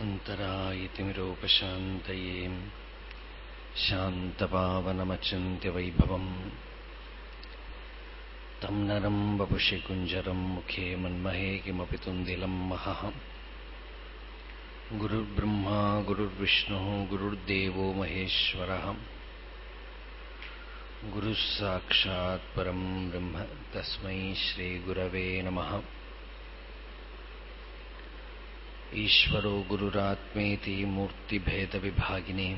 अन्तरायतिमिरोपशान्तये शान्तपावनमचिन्त्यवैभवम्। तं नरम् वपुषि कुञ्जरम् मुखे मन्महे किमपि तुन्दिलम् महः। गुरुर्ब्रह्मा गुरुर्विष्णुः गुरुर्देवो महेश्वरः। गुरुः साक्षात् परम् ब्रह्म तस्मै श्रीगुरवे नमः ईश्वरो गुरुरात्मेति मूर्तिभेदविभागिने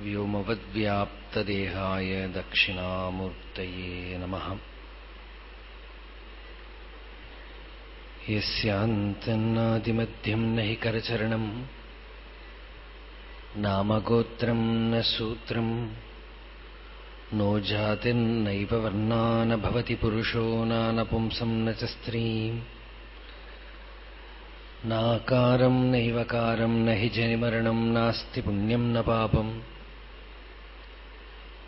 व्योमवद्व्याप्तदेहाय दक्षिणामूर्तये नमः। यस्यान्तन्नादिमध्यम् न हि करचरणम् नामगोत्रम् न सूत्रम् नो जातिर्नैव वर्णा न भवति पुरुषो नानपुंसम् न च स्त्रीम् नाकारम् न हि वकारम् न हि जनिमरणम् नास्ति पुण्यम् न पापम्।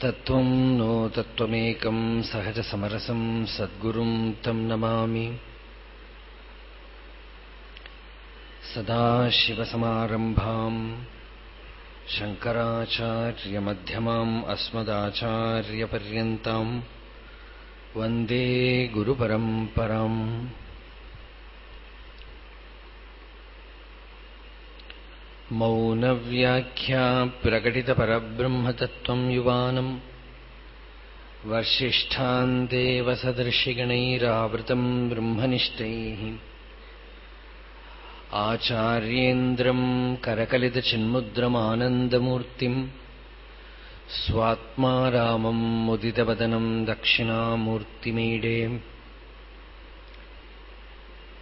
तत्त्वम् नो तत्त्वमेकम् सहजसमरसम् सद्गुरुम् तम् नमामि। सदाशिवसमारम्भाम् शङ्कराचार्यमध्यमाम् अस्मदाचार्यपर्यन्ताम् वन्दे गुरुपरम्पराम्। मौनव्याख्या प्रकटितपरब्रह्मतत्त्वम् युवानम् वर्षिष्ठान्देवसदर्शिगणैरावृतम् ब्रह्मनिष्ठैः आचार्येन्द्रम् करकलितचिन्मुद्रमानन्दमूर्तिम् स्वात्मा रामम् मुदितवदनम् दक्षिणामूर्तिमीडे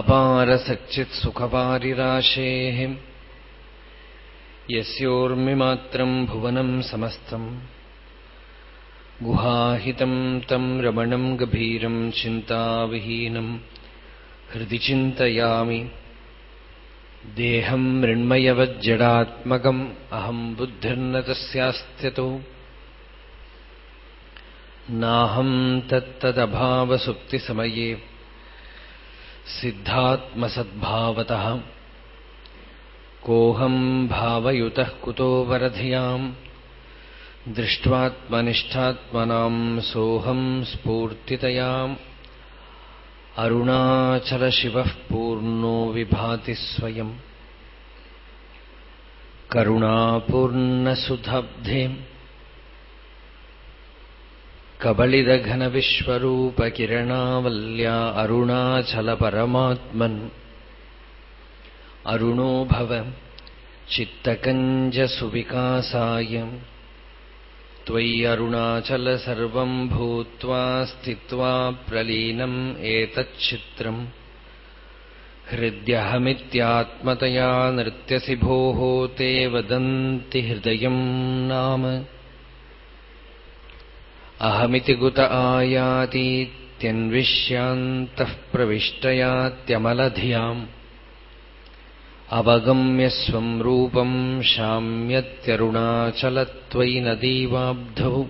अपारसच्चित्सुखपारिराशेः यस्योर्मिमात्रम् भुवनम् समस्तम् गुहाहितम् तम् रमणम् गभीरम् चिन्ताविहीनम् हृदि चिन्तयामि देहम् मृण्मयवज्जडात्मकम् अहम् बुद्धिर्न तस्यास्त्यतो नाहम् तत्तदभावसुप्तिसमये सिद्धात्मसद्भावतः। कोऽहम् भावयुतः कुतो वरधियाम्। दृष्ट्वात्मनिष्ठात्मनाम् सोऽहम् स्फूर्तितयाम्। अरुणाचलशिवः पूर्णो विभाति स्वयम्। करुणापूर्णसुधब्धे। कबलिदघनविश्वरूपकिरणावल्या अरुणाचलपरमात्मन्। अरुणो भव चित्तकञ्जसुविकासाय। त्वय्यरुणाचल सर्वम् भूत्वा स्थित्वा प्रलीनम् एतच्चित्रम् हृद्यहमित्यात्मतया नृत्यसि भोः ते वदन्ति हृदयम् नाम अहमिति गुत आयातीत्यन्विष्यान्तः प्रविष्टयात्यमलधियाम्। अवगम्य स्वम् रूपम् शाम्यत्यरुणाचलत्वयि नदीवाब्धौ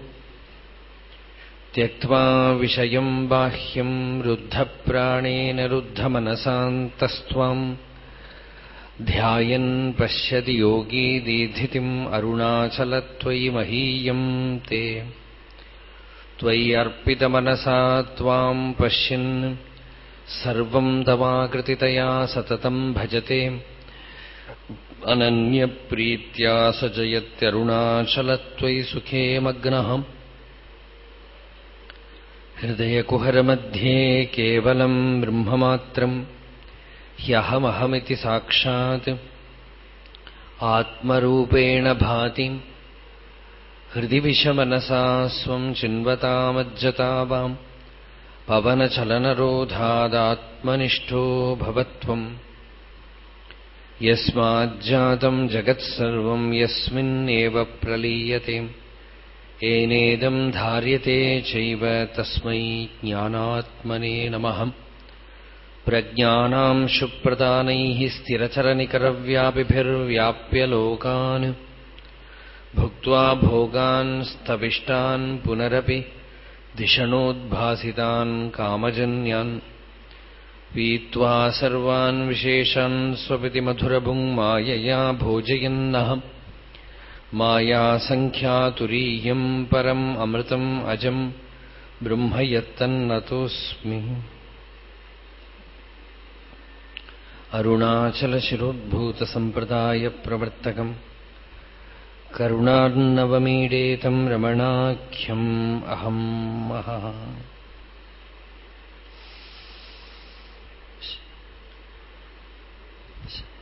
त्यक्त्वा विषयम् बाह्यम् रुद्धप्राणेन रुद्धमनसान्तस्त्वाम्। ध्यायन् पश्यति योगी दीधितिम् अरुणाचलत्वयि महीयम् ते त्वय्यर्पितमनसा त्वाम् पश्यन्। भजते। अनन्यप्रीत्या स जयत्यरुणाचलत्वयि सुखे मग्नः हृदयकुहरमध्ये केवलम् ब्रह्ममात्रम् ह्यहमहमिति भाति। हृदि विषमनसा स्वम् चिन्वतामज्जतावाम् पवनचलनरोधादात्मनिष्ठो भवत्वम्। यस्माज्जातम् जगत्सर्वम् यस्मिन्नेव प्रलीयते। येनेदम् धार्यते चैव तस्मै ज्ञानात्मने नमः। प्रज्ञानाम् शुप्रदानैः स्थिरचरनिकरव्यापिभिर्व्याप्य लोकान् भुक्त्वा भोगान् स्तविष्टान् पुनरपि धिषणोद्भासितान् कामजन्यान् पीत्वा सर्वान् विशेषान् स्वपिति मधुरभुङ् मायया भोजयन्नः मायासङ्ख्यातुरीयम् परम् अमृतम् अजम् ब्रह्म यत्तन्नतोऽस्मि अरुणाचलशिरोद्भूतसम्प्रदायप्रवर्तकम् करुणार्णवमीडेतम् रमणाख्यम् अहम् महा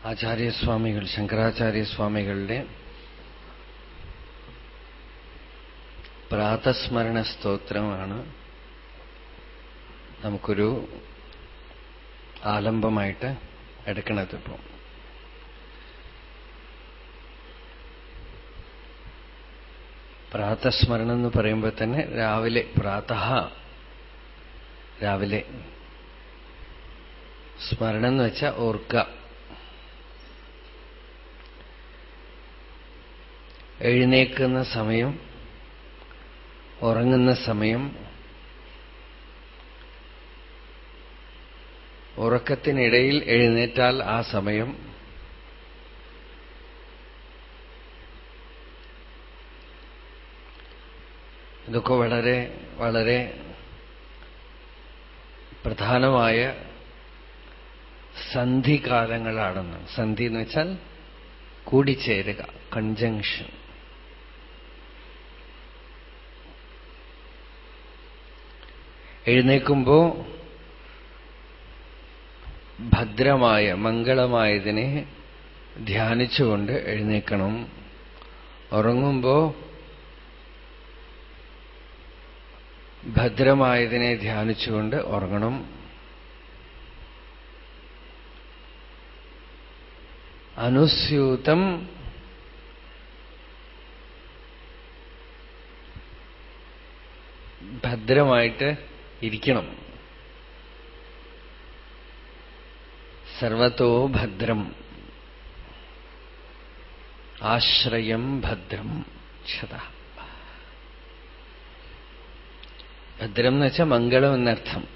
ആചാര്യസ്വാമികൾ ശങ്കരാചാര്യസ്വാമികളുടെ പ്രാതസ്മരണ സ്തോത്രമാണ് നമുക്കൊരു ആലംബമായിട്ട് എടുക്കണത് ഇപ്പോൾ പ്രാതസ്മരണം എന്ന് പറയുമ്പോൾ തന്നെ രാവിലെ പ്രാത രാവിലെ സ്മരണം എന്ന് വെച്ചാൽ ഓർക്കുക എഴുന്നേക്കുന്ന സമയം ഉറങ്ങുന്ന സമയം ഉറക്കത്തിനിടയിൽ എഴുന്നേറ്റാൽ ആ സമയം ഇതൊക്കെ വളരെ വളരെ പ്രധാനമായ സന്ധികാലങ്ങളാണെന്ന്. സന്ധി എന്ന് വെച്ചാൽ കൂടിച്ചേരുക കൺജങ്ഷൻ എഴുന്നേക്കുമ്പോ ഭദ്രമായ മംഗളമായതിനെ ധ്യാനിച്ചുകൊണ്ട് എഴുന്നേക്കണം ഉറങ്ങുമ്പോ ഭദ്രമായതിനെ ധ്യാനിച്ചുകൊണ്ട് ഉറങ്ങണം. അനുസ്യൂതം ഭദ്രമായിട്ട് ഇരിക്കണം. സർവത്തോ ഭദ്രം. ആശ്രയം ഭദ്രം. ക്ഷത. ഭദ്രം എന്ന് വെച്ചാൽ മംഗളം എന്നർത്ഥം.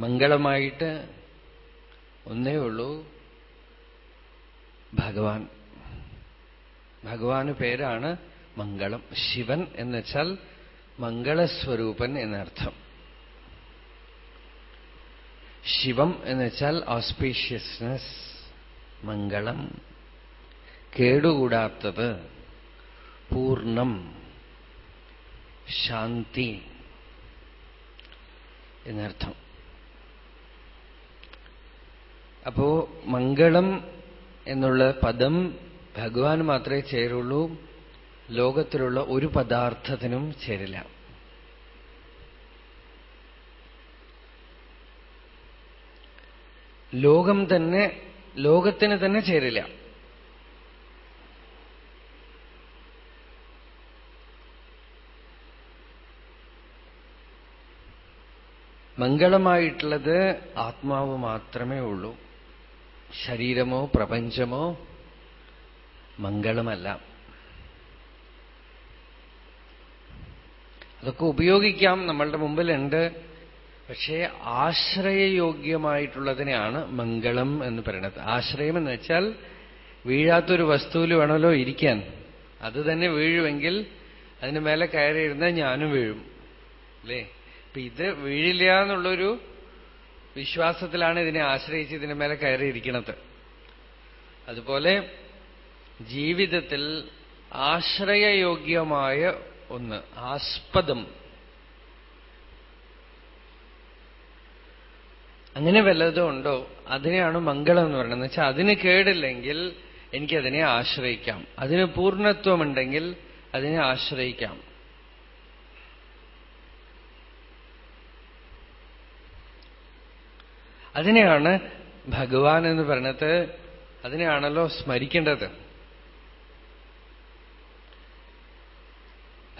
മംഗളമായിട്ട് ഒന്നേ ഉള്ളൂ ഭഗവാൻ. ഭഗവാന് പേരാണ് മംഗളം. ശിവൻ എന്ന് വെച്ചാൽ മംഗളസ്വരൂപൻ എന്നർത്ഥം. ശിവം എന്ന് വെച്ചാൽ ഓസ്പീഷ്യസ്നെസ് മംഗളം. കേടുകൂടാത്തത് പൂർണം ശാന്തി എന്നർത്ഥം. അപ്പോ മംഗളം എന്നുള്ള പദം ഭഗവാൻ മാത്രമേ ചേരുള്ളൂ. ലോകത്തിലുള്ള ഒരു പദാർത്ഥത്തിനും ചേരില്ല. ലോകം തന്നെ ലോകത്തിന് തന്നെ ചേരില്ല. മംഗളമായിട്ടുള്ളത് ആത്മാവ് മാത്രമേ ഉള്ളൂ. ശരീരമോ പ്രപഞ്ചമോ മംഗളമല്ല. അതൊക്കെ ഉപയോഗിക്കാം. നമ്മളുടെ മുമ്പിലുണ്ട്. പക്ഷേ ആശ്രയയോഗ്യമായിട്ടുള്ളതിനെയാണ് മംഗളം എന്ന് പറയുന്നത്. ആശ്രയം എന്ന് വെച്ചാൽ വീഴാത്തൊരു വസ്തുവിൽ വേണമല്ലോ ഇരിക്കാൻ. അത് തന്നെ വീഴുമെങ്കിൽ അതിന് മേലെ കയറിയിരുന്നാൽ ഞാനും വീഴും. അല്ലേ? അപ്പൊ ഇത് വീഴില്ല എന്നുള്ളൊരു വിശ്വാസത്തിലാണ് ഇതിനെ ആശ്രയിച്ച് ഇതിന് മേലെ കയറിയിരിക്കണത്. അതുപോലെ ജീവിതത്തിൽ ആശ്രയയോഗ്യമായ ഒന്ന് ആസ്പദം. അങ്ങനെ വല്ലതും ഉണ്ടോ? അതിനെയാണ് മംഗളം എന്ന് പറയുന്നത്. വെച്ചാൽ അതിന് കേടില്ലെങ്കിൽ എനിക്കതിനെ ആശ്രയിക്കാം. അതിന് പൂർണത്വമുണ്ടെങ്കിൽ അതിനെ ആശ്രയിക്കാം. അതിനെയാണ് ഭഗവാൻ എന്ന് പറഞ്ഞത് അതിനെയാണല്ലോ സ്മരിക്കേണ്ടത്.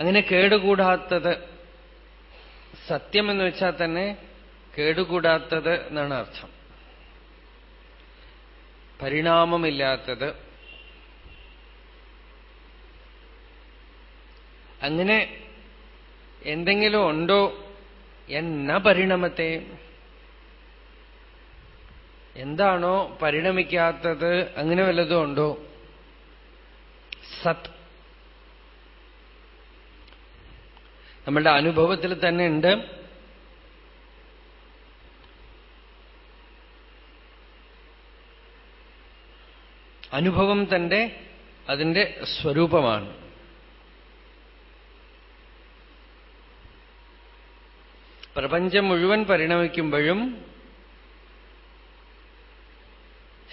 അങ്ങനെ കേടുകൂടാത്തത് സത്യം എന്ന് വെച്ചാൽ തന്നെ കേടുകൂടാത്തത് എന്നാണ് അർത്ഥം. പരിണാമമില്ലാത്തത്. അങ്ങനെ എന്തെങ്കിലും ഉണ്ടോ എന്ന പരിണമത്തെ? എന്താണോ പരിണമിക്കാത്തത് അങ്ങനെ വല്ലതും ഉണ്ടോ? സത്. നമ്മളുടെ അനുഭവത്തിൽ തന്നെ ഉണ്ട്. അനുഭവം തന്റെ അതിന്റെ സ്വരൂപമാണ്. പ്രപഞ്ചം മുഴുവൻ പരിണമിക്കുമ്പോഴും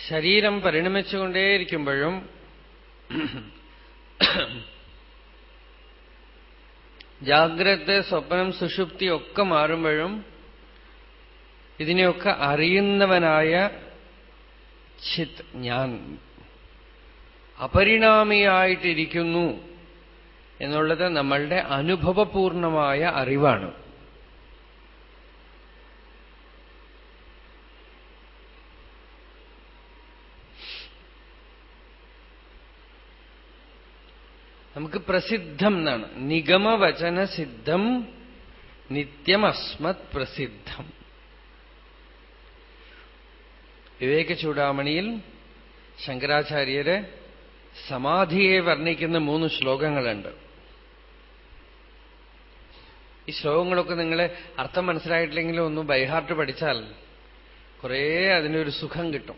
ശരീരം പരിണമിച്ചുകൊണ്ടേയിരിക്കുമ്പോഴും ജാഗ്രത സ്വപ്നം സുഷുപ്തി ഒക്കെ മാറുമ്പോഴും ഇതിനെയൊക്കെ അറിയുന്നവനായ ചിത് ഞാൻ. അപരിണാമിയായിട്ടിരിക്കുന്നു എന്നുള്ളത് നമ്മളുടെ അനുഭവപൂർണമായ അറിവാണ്. നമുക്ക് പ്രസിദ്ധം എന്നാണ്. നിഗമവചന സിദ്ധം നിത്യമസ്മത് പ്രസിദ്ധം. വിവേക ചൂടാമണിയിൽ ശങ്കരാചാര്യര് സമാധിയെ വർണിക്കുന്ന മൂന്ന് ശ്ലോകങ്ങളുണ്ട്. ഈ ശ്ലോകങ്ങളൊക്കെ നിങ്ങൾ അർത്ഥം മനസ്സിലായിട്ടില്ലെങ്കിലും ഒന്ന് ബൈഹാർട്ട് പഠിച്ചാൽ കുറേ അതിനൊരു സുഖം കിട്ടും.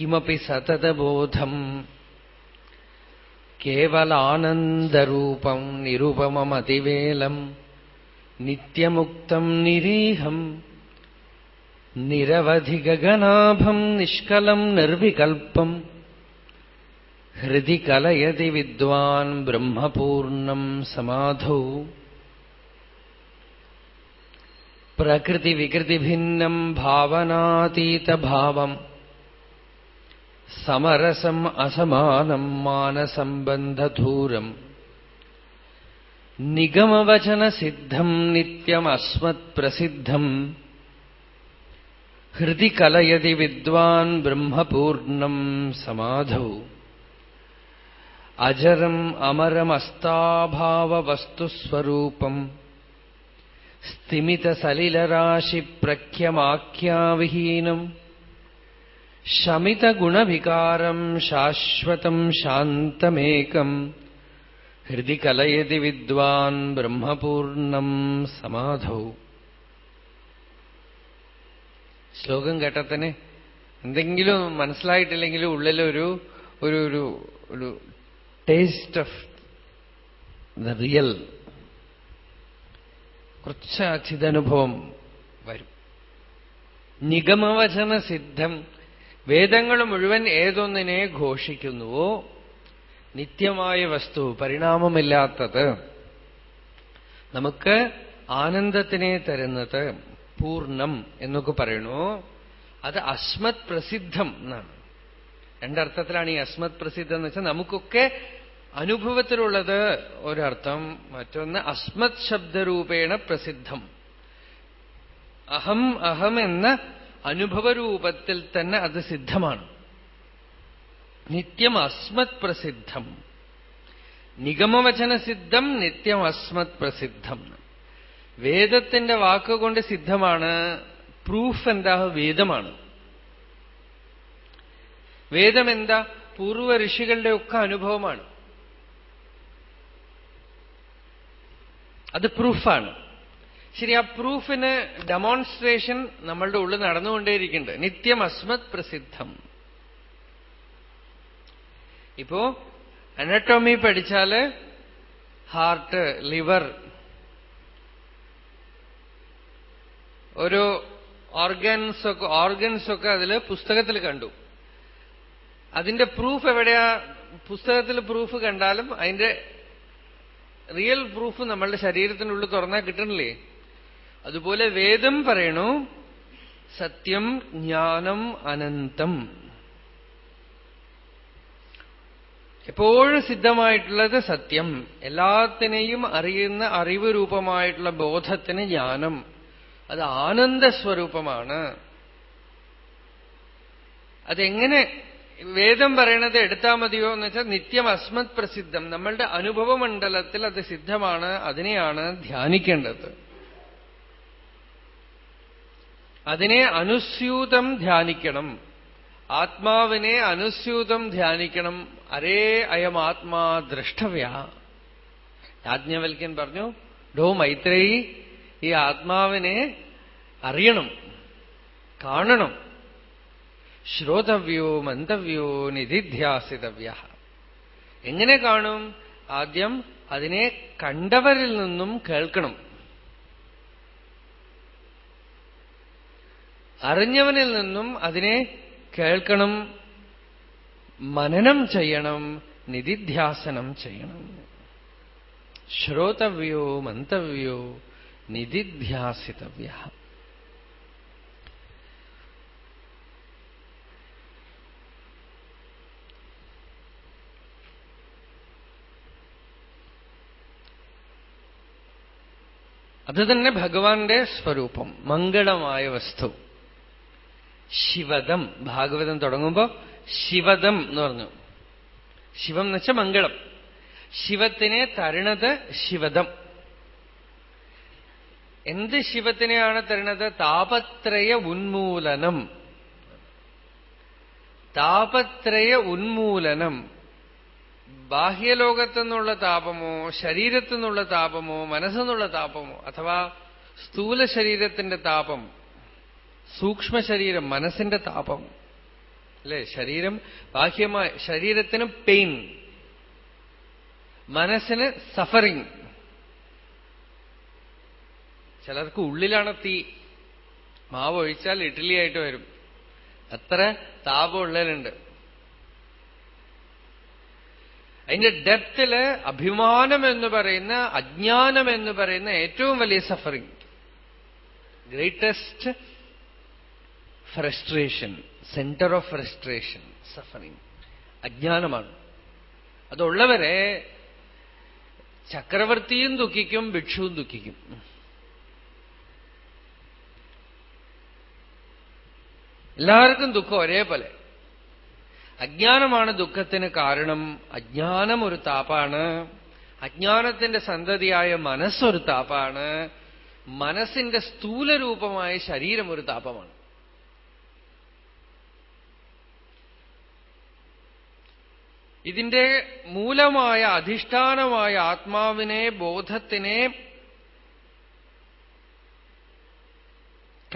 കിമപ്പി സതതബോധം കേവലാനന്ദരൂപം നിരുപമതിവേലം നിത്യമുക്തം നിരീഹം നിരവധി ഗഗനാഭം നിഷ്കലം നിർവികൽപ്പം ഹൃദി കലയതി വിദ്വാൻ ബ്രഹ്മപൂർണം സമാധൗ. പ്രകൃതിവികൃതിഭിന്നം ഭാവനാതീതഭാവം സമരസം അസമാനം മാനസംബന്ധധൂരം നിഗമവചനസിദ്ധം നിത്യമസ്മത്പ്രസിദ്ധം ഹൃദി കലയതി വിദ്വാൻ ബ്രഹ്മപൂർണം സമാധൗ. അജരം അമരമസ്താഭാവസ്തുസ്വരൂപം സ്ഥിമിതസലിലരാശി പ്രഖ്യമാഖ്യാവിഹീനം. ശമിതഗുണവികാരം ശാശ്വതം ശാന്തമേകം. ഹൃദി കലയതി വിദ്വാൻ ബ്രഹ്മപൂർണം സമാധൗ. ശ്ലോകം കേട്ടാൽ തന്നെ എന്തെങ്കിലും മനസ്സിലായിട്ടില്ലെങ്കിലും ഉള്ളിലൊരു ഒരു ഒരു ടേസ്റ്റ് ഓഫ് ദ റിയൽ കുറച്ച് അച്ഛിതനുഭവം വരും. നിഗമവചന സിദ്ധം വേദങ്ങൾ മുഴുവൻ ഏതൊന്നിനെ ഘോഷിക്കുന്നുവോ? നിത്യമായ വസ്തു പരിണാമമില്ലാത്തത്. നമുക്ക് ആനന്ദത്തിനെ തരുന്നത് പൂർണം എന്നൊക്കെ പറയണു അത് അസ്മത് പ്രസിദ്ധം എന്നാണ്. രണ്ടർത്ഥത്തിലാണ് ഈ അസ്മത് പ്രസിദ്ധം എന്ന് വെച്ചാൽ നമുക്കൊക്കെ അനുഭവത്തിലുള്ളത് ഒരർത്ഥം മറ്റൊന്ന് അസ്മത് ശബ്ദരൂപേണ പ്രസിദ്ധം. അഹം അഹം എന്ന അനുഭവരൂപത്തിൽ തന്നെ അത് സിദ്ധമാണ്. നിത്യം അസ്മത് പ്രസിദ്ധം. നിഗമവചന സിദ്ധം നിത്യം അസ്മത് പ്രസിദ്ധം. വേദത്തിന്റെ വാക്കുകൊണ്ട് സിദ്ധമാണ് പ്രൂഫ് എന്താ വേദമാണ്. വേദം എന്താ പൂർവ ഋഷികളുടെ ഒക്കെ അനുഭവമാണ്. അത് പ്രൂഫാണ്. ശരി ആ പ്രൂഫിന് ഡെമോൺസ്ട്രേഷൻ നമ്മളുടെ ഉള്ളിൽ നടന്നുകൊണ്ടേയിരിക്കുന്നുണ്ട്. നിത്യം അസ്മത് പ്രസിദ്ധം. ഇപ്പോ അനട്ടോമി പഠിച്ചാൽ ഹാർട്ട് ലിവർ ഓരോ ഓർഗൻസ് ഒക്കെ ഓർഗൻസ് ഒക്കെ അതിൽ പുസ്തകത്തിൽ കണ്ടു. അതിന്റെ പ്രൂഫ് എവിടെയാ? പുസ്തകത്തിൽ പ്രൂഫ് കണ്ടാലും അതിന്റെ റിയൽ പ്രൂഫ് നമ്മളുടെ ശരീരത്തിനുള്ളിൽ തുറന്നാൽ കിട്ടണില്ലേ? അതുപോലെ വേദം പറയണു സത്യം ജ്ഞാനം അനന്തം. എപ്പോഴും സിദ്ധമായിട്ടുള്ളത് സത്യം. എല്ലാത്തിനെയും അറിയുന്ന അറിവ് രൂപമായിട്ടുള്ള ബോധത്തിന് ജ്ഞാനം. അത് ആനന്ദ ആനന്ദസ്വരൂപമാണ്. അതെങ്ങനെ വേദം പറയണത് എടുത്താൽ മതിയോ എന്ന് വെച്ചാൽ നിത്യം അസ്മത് പ്രസിദ്ധം. നമ്മളുടെ അനുഭവമണ്ഡലത്തിൽ അത് സിദ്ധമാണ് അതിനെയാണ് ധ്യാനിക്കേണ്ടത്. അതിനെ അനുസ്യൂതം ധ്യാനിക്കണം. ആത്മാവിനെ അനുസ്യൂതം ധ്യാനിക്കണം. അരേ അയം ആത്മാ ദ്രഷ്ടവ്യ. യാജ്ഞവൽക്കൻ പറഞ്ഞു ഡോ മൈത്രേയി ഈ ആത്മാവിനെ അറിയണം കാണണം. ശ്രോതവ്യോ മന്തവ്യോ നിധിധ്യാസിതവ്യ എങ്ങനെ കാണും? ആദ്യം അതിനെ കണ്ടവരിൽ നിന്നും കേൾക്കണം. അറിഞ്ഞവനിൽ നിന്നും അതിനെ കേൾക്കണം. മനനം ചെയ്യണം നിധിധ്യാസനം ചെയ്യണം. ശ്രോതവ്യോ മന്തവ്യോ നിധിധ്യാസിതവ്യ അത് തന്നെ ഭഗവാന്റെ സ്വരൂപം മംഗളമായ വസ്തു. ശിവദം ഭാഗവതം തുടങ്ങുമ്പോ ശിവദം എന്ന് പറഞ്ഞു. ശിവം എന്ന് വെച്ചാൽ മംഗളം. ശിവത്തിനെ തരണത് ശിവദം എന്ത് ശിവത്തിനെയാണ് തരുന്നത് താപത്രയ ഉന്മൂലനം. താപത്രയ ഉന്മൂലനം. ബാഹ്യലോകത്തുനിന്നുള്ള താപമോ ശരീരത്തു നിന്നുള്ള താപമോ മനസ്സെന്നുള്ള താപമോ അഥവാ സ്ഥൂല ശരീരത്തിന്റെ താപം സൂക്ഷ്മ ശരീരം മനസ്സിന്റെ താപം അല്ലെ? ശരീരം ബാഹ്യമായ ശരീരത്തിന് പെയിൻ മനസ്സിന് സഫറിംഗ് ചിലർക്ക് ഉള്ളിലാണ് തീ. മാവ് ഒഴിച്ചാൽ ഇഡ്ഡലി ആയിട്ട് വരും. അത്ര താപം ഉള്ളിലുണ്ട് അതിന്റെ ഡെപ്തിൽ അഭിമാനം എന്ന് പറയുന്ന അജ്ഞാനം എന്ന് പറയുന്ന ഏറ്റവും വലിയ suffering greatest frustration centre of frustration suffering അജ്ഞാനമാണ്. അതുള്ളവരെ ചക്രവർത്തിയും ദുഃഖിക്കും ഭിക്ഷുവും ദുഃഖിക്കും. എല്ലാവർക്കും ദുഃഖം ഒരേപോലെ. അജ്ഞാനമാണ് ദുഃഖത്തിന് കാരണം. അജ്ഞാനം ഒരു താപ്പാണ്. അജ്ഞാനത്തിന്റെ സന്തതിയായ മനസ്സൊരു താപ്പാണ്. മനസ്സിന്റെ സ്ഥൂലരൂപമായ ശരീരം ഒരു താപമാണ് ഇതിന്റെ മൂലമായ അധിഷ്ഠാനമായ ആത്മാവിനെ ബോധത്തിനെ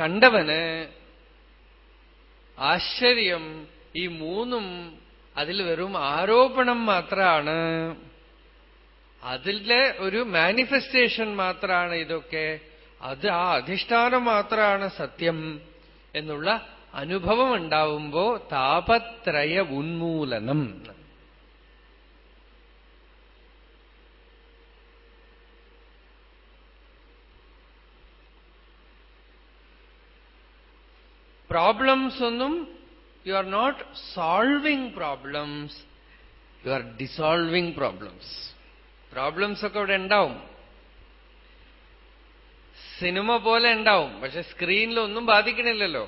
കണ്ടവന് ആശ്ചര്യം ഈ മൂന്നും അതിൽ വെറും ആരോപണം മാത്രമാണ് അതിലെ ഒരു മാനിഫെസ്റ്റേഷൻ മാത്രമാണ് ഇതൊക്കെ. അത് ആ അധിഷ്ഠാനം മാത്രമാണ് സത്യം എന്നുള്ള അനുഭവം ഉണ്ടാവുമ്പോ താപത്രയ ഉന്മൂലനം. പ്രോബ്ലംസ് ഒന്നും you are not solving problems you are dissolving problems problems ഒക്കെ ഇവിടെ ഉണ്ടാവും. സിനിമ പോലെ ഉണ്ടാവും പക്ഷെ സ്ക്രീനിലൊന്നും ബാധിക്കണില്ലല്ലോ.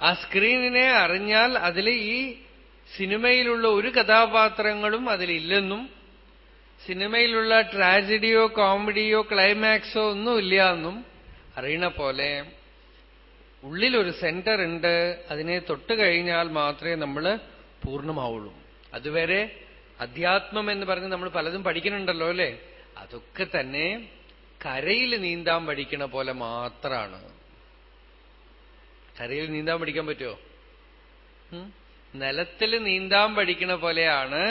ആ സ്ക്രീനിനെ അറിഞ്ഞാൽ അതിൽ ഈ സിനിമയിലുള്ള ഒരു കഥാപാത്രങ്ങളും അതിലില്ലെന്നും സിനിമയിലുള്ള ട്രാജഡിയോ കോമഡിയോ ക്ലൈമാക്സോ ഒന്നുമില്ല എന്നും അറിയണ പോലെ ഉള്ളിലൊരു സെന്റർ ഉണ്ട്. അതിനെ തൊട്ട് കഴിഞ്ഞാൽ മാത്രമേ നമ്മൾ പൂർണമാവുള്ളൂ. അതുവരെ അധ്യാത്മം എന്ന് പറഞ്ഞ് നമ്മൾ പലതും പഠിക്കുന്നുണ്ടല്ലോ അല്ലേ? അതൊക്കെ തന്നെ കരയിൽ നീന്താൻ പഠിക്കണ പോലെ മാത്രമാണ് കരയിൽ നീന്താൻ പഠിക്കാൻ പറ്റുമോ നിലത്തിൽ നീന്താൻ പഠിക്കണ പോലെയാണ്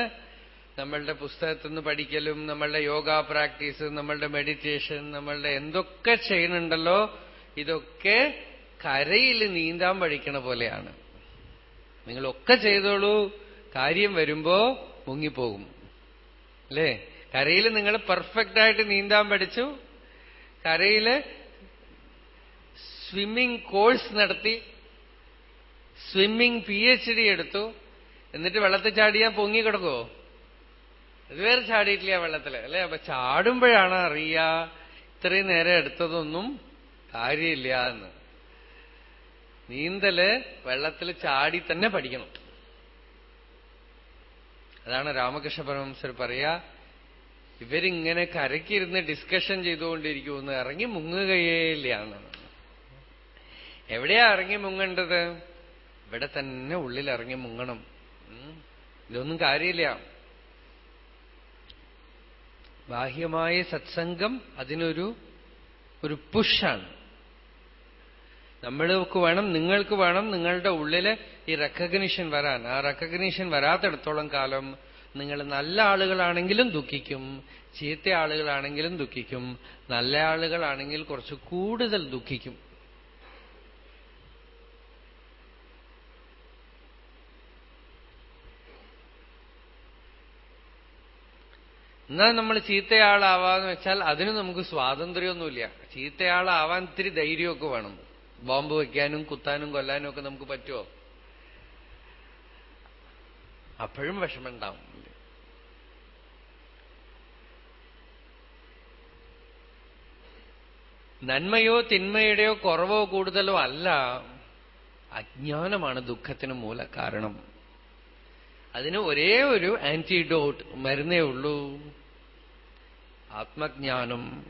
നമ്മളുടെ പുസ്തകത്തിൽ നിന്ന് പഠിക്കലും നമ്മളുടെ യോഗ പ്രാക്ടീസ് നമ്മളുടെ മെഡിറ്റേഷൻ നമ്മളുടെ എന്തൊക്കെ ചെയ്യുന്നുണ്ടല്ലോ ഇതൊക്കെ കരയിൽ നീന്താൻ പഠിക്കണ പോലെയാണ്. നിങ്ങളൊക്കെ ചെയ്തോളൂ കാര്യം വരുമ്പോ മുങ്ങിപ്പോകും. അല്ലേ? കരയിൽ നിങ്ങൾ പെർഫെക്റ്റ് ആയിട്ട് നീന്താൻ പഠിച്ചു. കരയിൽ സ്വിമ്മിംഗ് കോഴ്സ് നടത്തി സ്വിമ്മിംഗ് പി എച്ച് ഡി എടുത്തു. എന്നിട്ട് വെള്ളത്തിൽ ചാടിയാൽ പൊങ്ങി കിടക്കുമോ ഇതുവരെ ചാടിയിട്ടില്ല വെള്ളത്തിൽ അല്ലെ? അപ്പൊ ചാടുമ്പോഴാണ് അറിയ ഇത്രയും നേരം എടുത്തതൊന്നും കാര്യമില്ല എന്ന്. നീന്തൽ വെള്ളത്തിൽ ചാടി തന്നെ പഠിക്കണം. അതാണ് രാമകൃഷ്ണ പരമംസർ പറയാ ഇവരിങ്ങനെ കരക്കിരുന്ന് ഡിസ്കഷൻ ചെയ്തുകൊണ്ടിരിക്കുമെന്ന് ഇറങ്ങി മുങ്ങുകയേയില്ലാണ് എവിടെയാ ഇറങ്ങി മുങ്ങേണ്ടത്? ഇവിടെ തന്നെ ഉള്ളിൽ ഇറങ്ങി മുങ്ങണം. ഇതൊന്നും കാര്യമില്ല. ബാഹ്യമായ സത്സംഗം അതിനൊരു ഒരു പുഷാണ്. നമ്മൾക്ക് വേണം നിങ്ങൾക്ക് വേണം നിങ്ങളുടെ ഉള്ളിൽ ഈ റെക്കഗ്നീഷൻ വരാൻ. ആ റെക്കഗ്നീഷൻ വരാത്തിടത്തോളം കാലം നിങ്ങൾ നല്ല ആളുകളാണെങ്കിലും ദുഃഖിക്കും ചീത്ത ആളുകളാണെങ്കിലും ദുഃഖിക്കും നല്ല ആളുകളാണെങ്കിൽ കുറച്ച് കൂടുതൽ ദുഃഖിക്കും. എന്നാൽ നമ്മൾ ചീത്തയാളാവാന്ന് വെച്ചാൽ അതിന് നമുക്ക് സ്വാതന്ത്ര്യമൊന്നുമില്ല. ചീത്തയാളാവാൻ ഇത്തിരി ധൈര്യമൊക്കെ വേണം. ബോംബ് വയ്ക്കാനും കുത്താനും കൊല്ലാനും ഒക്കെ നമുക്ക് പറ്റുമോ? അപ്പോഴും വിഷമുണ്ടാവും നന്മയോ തിന്മയുടെയോ കുറവോ കൂടുതലോ അല്ല അജ്ഞാനമാണ് ദുഃഖത്തിന് മൂല കാരണം. അതിന് ഒരേ ഒരു ആന്റിഡോട്ട് മരുന്നേ ഉള്ളൂ. ആത്മജ്ഞാനം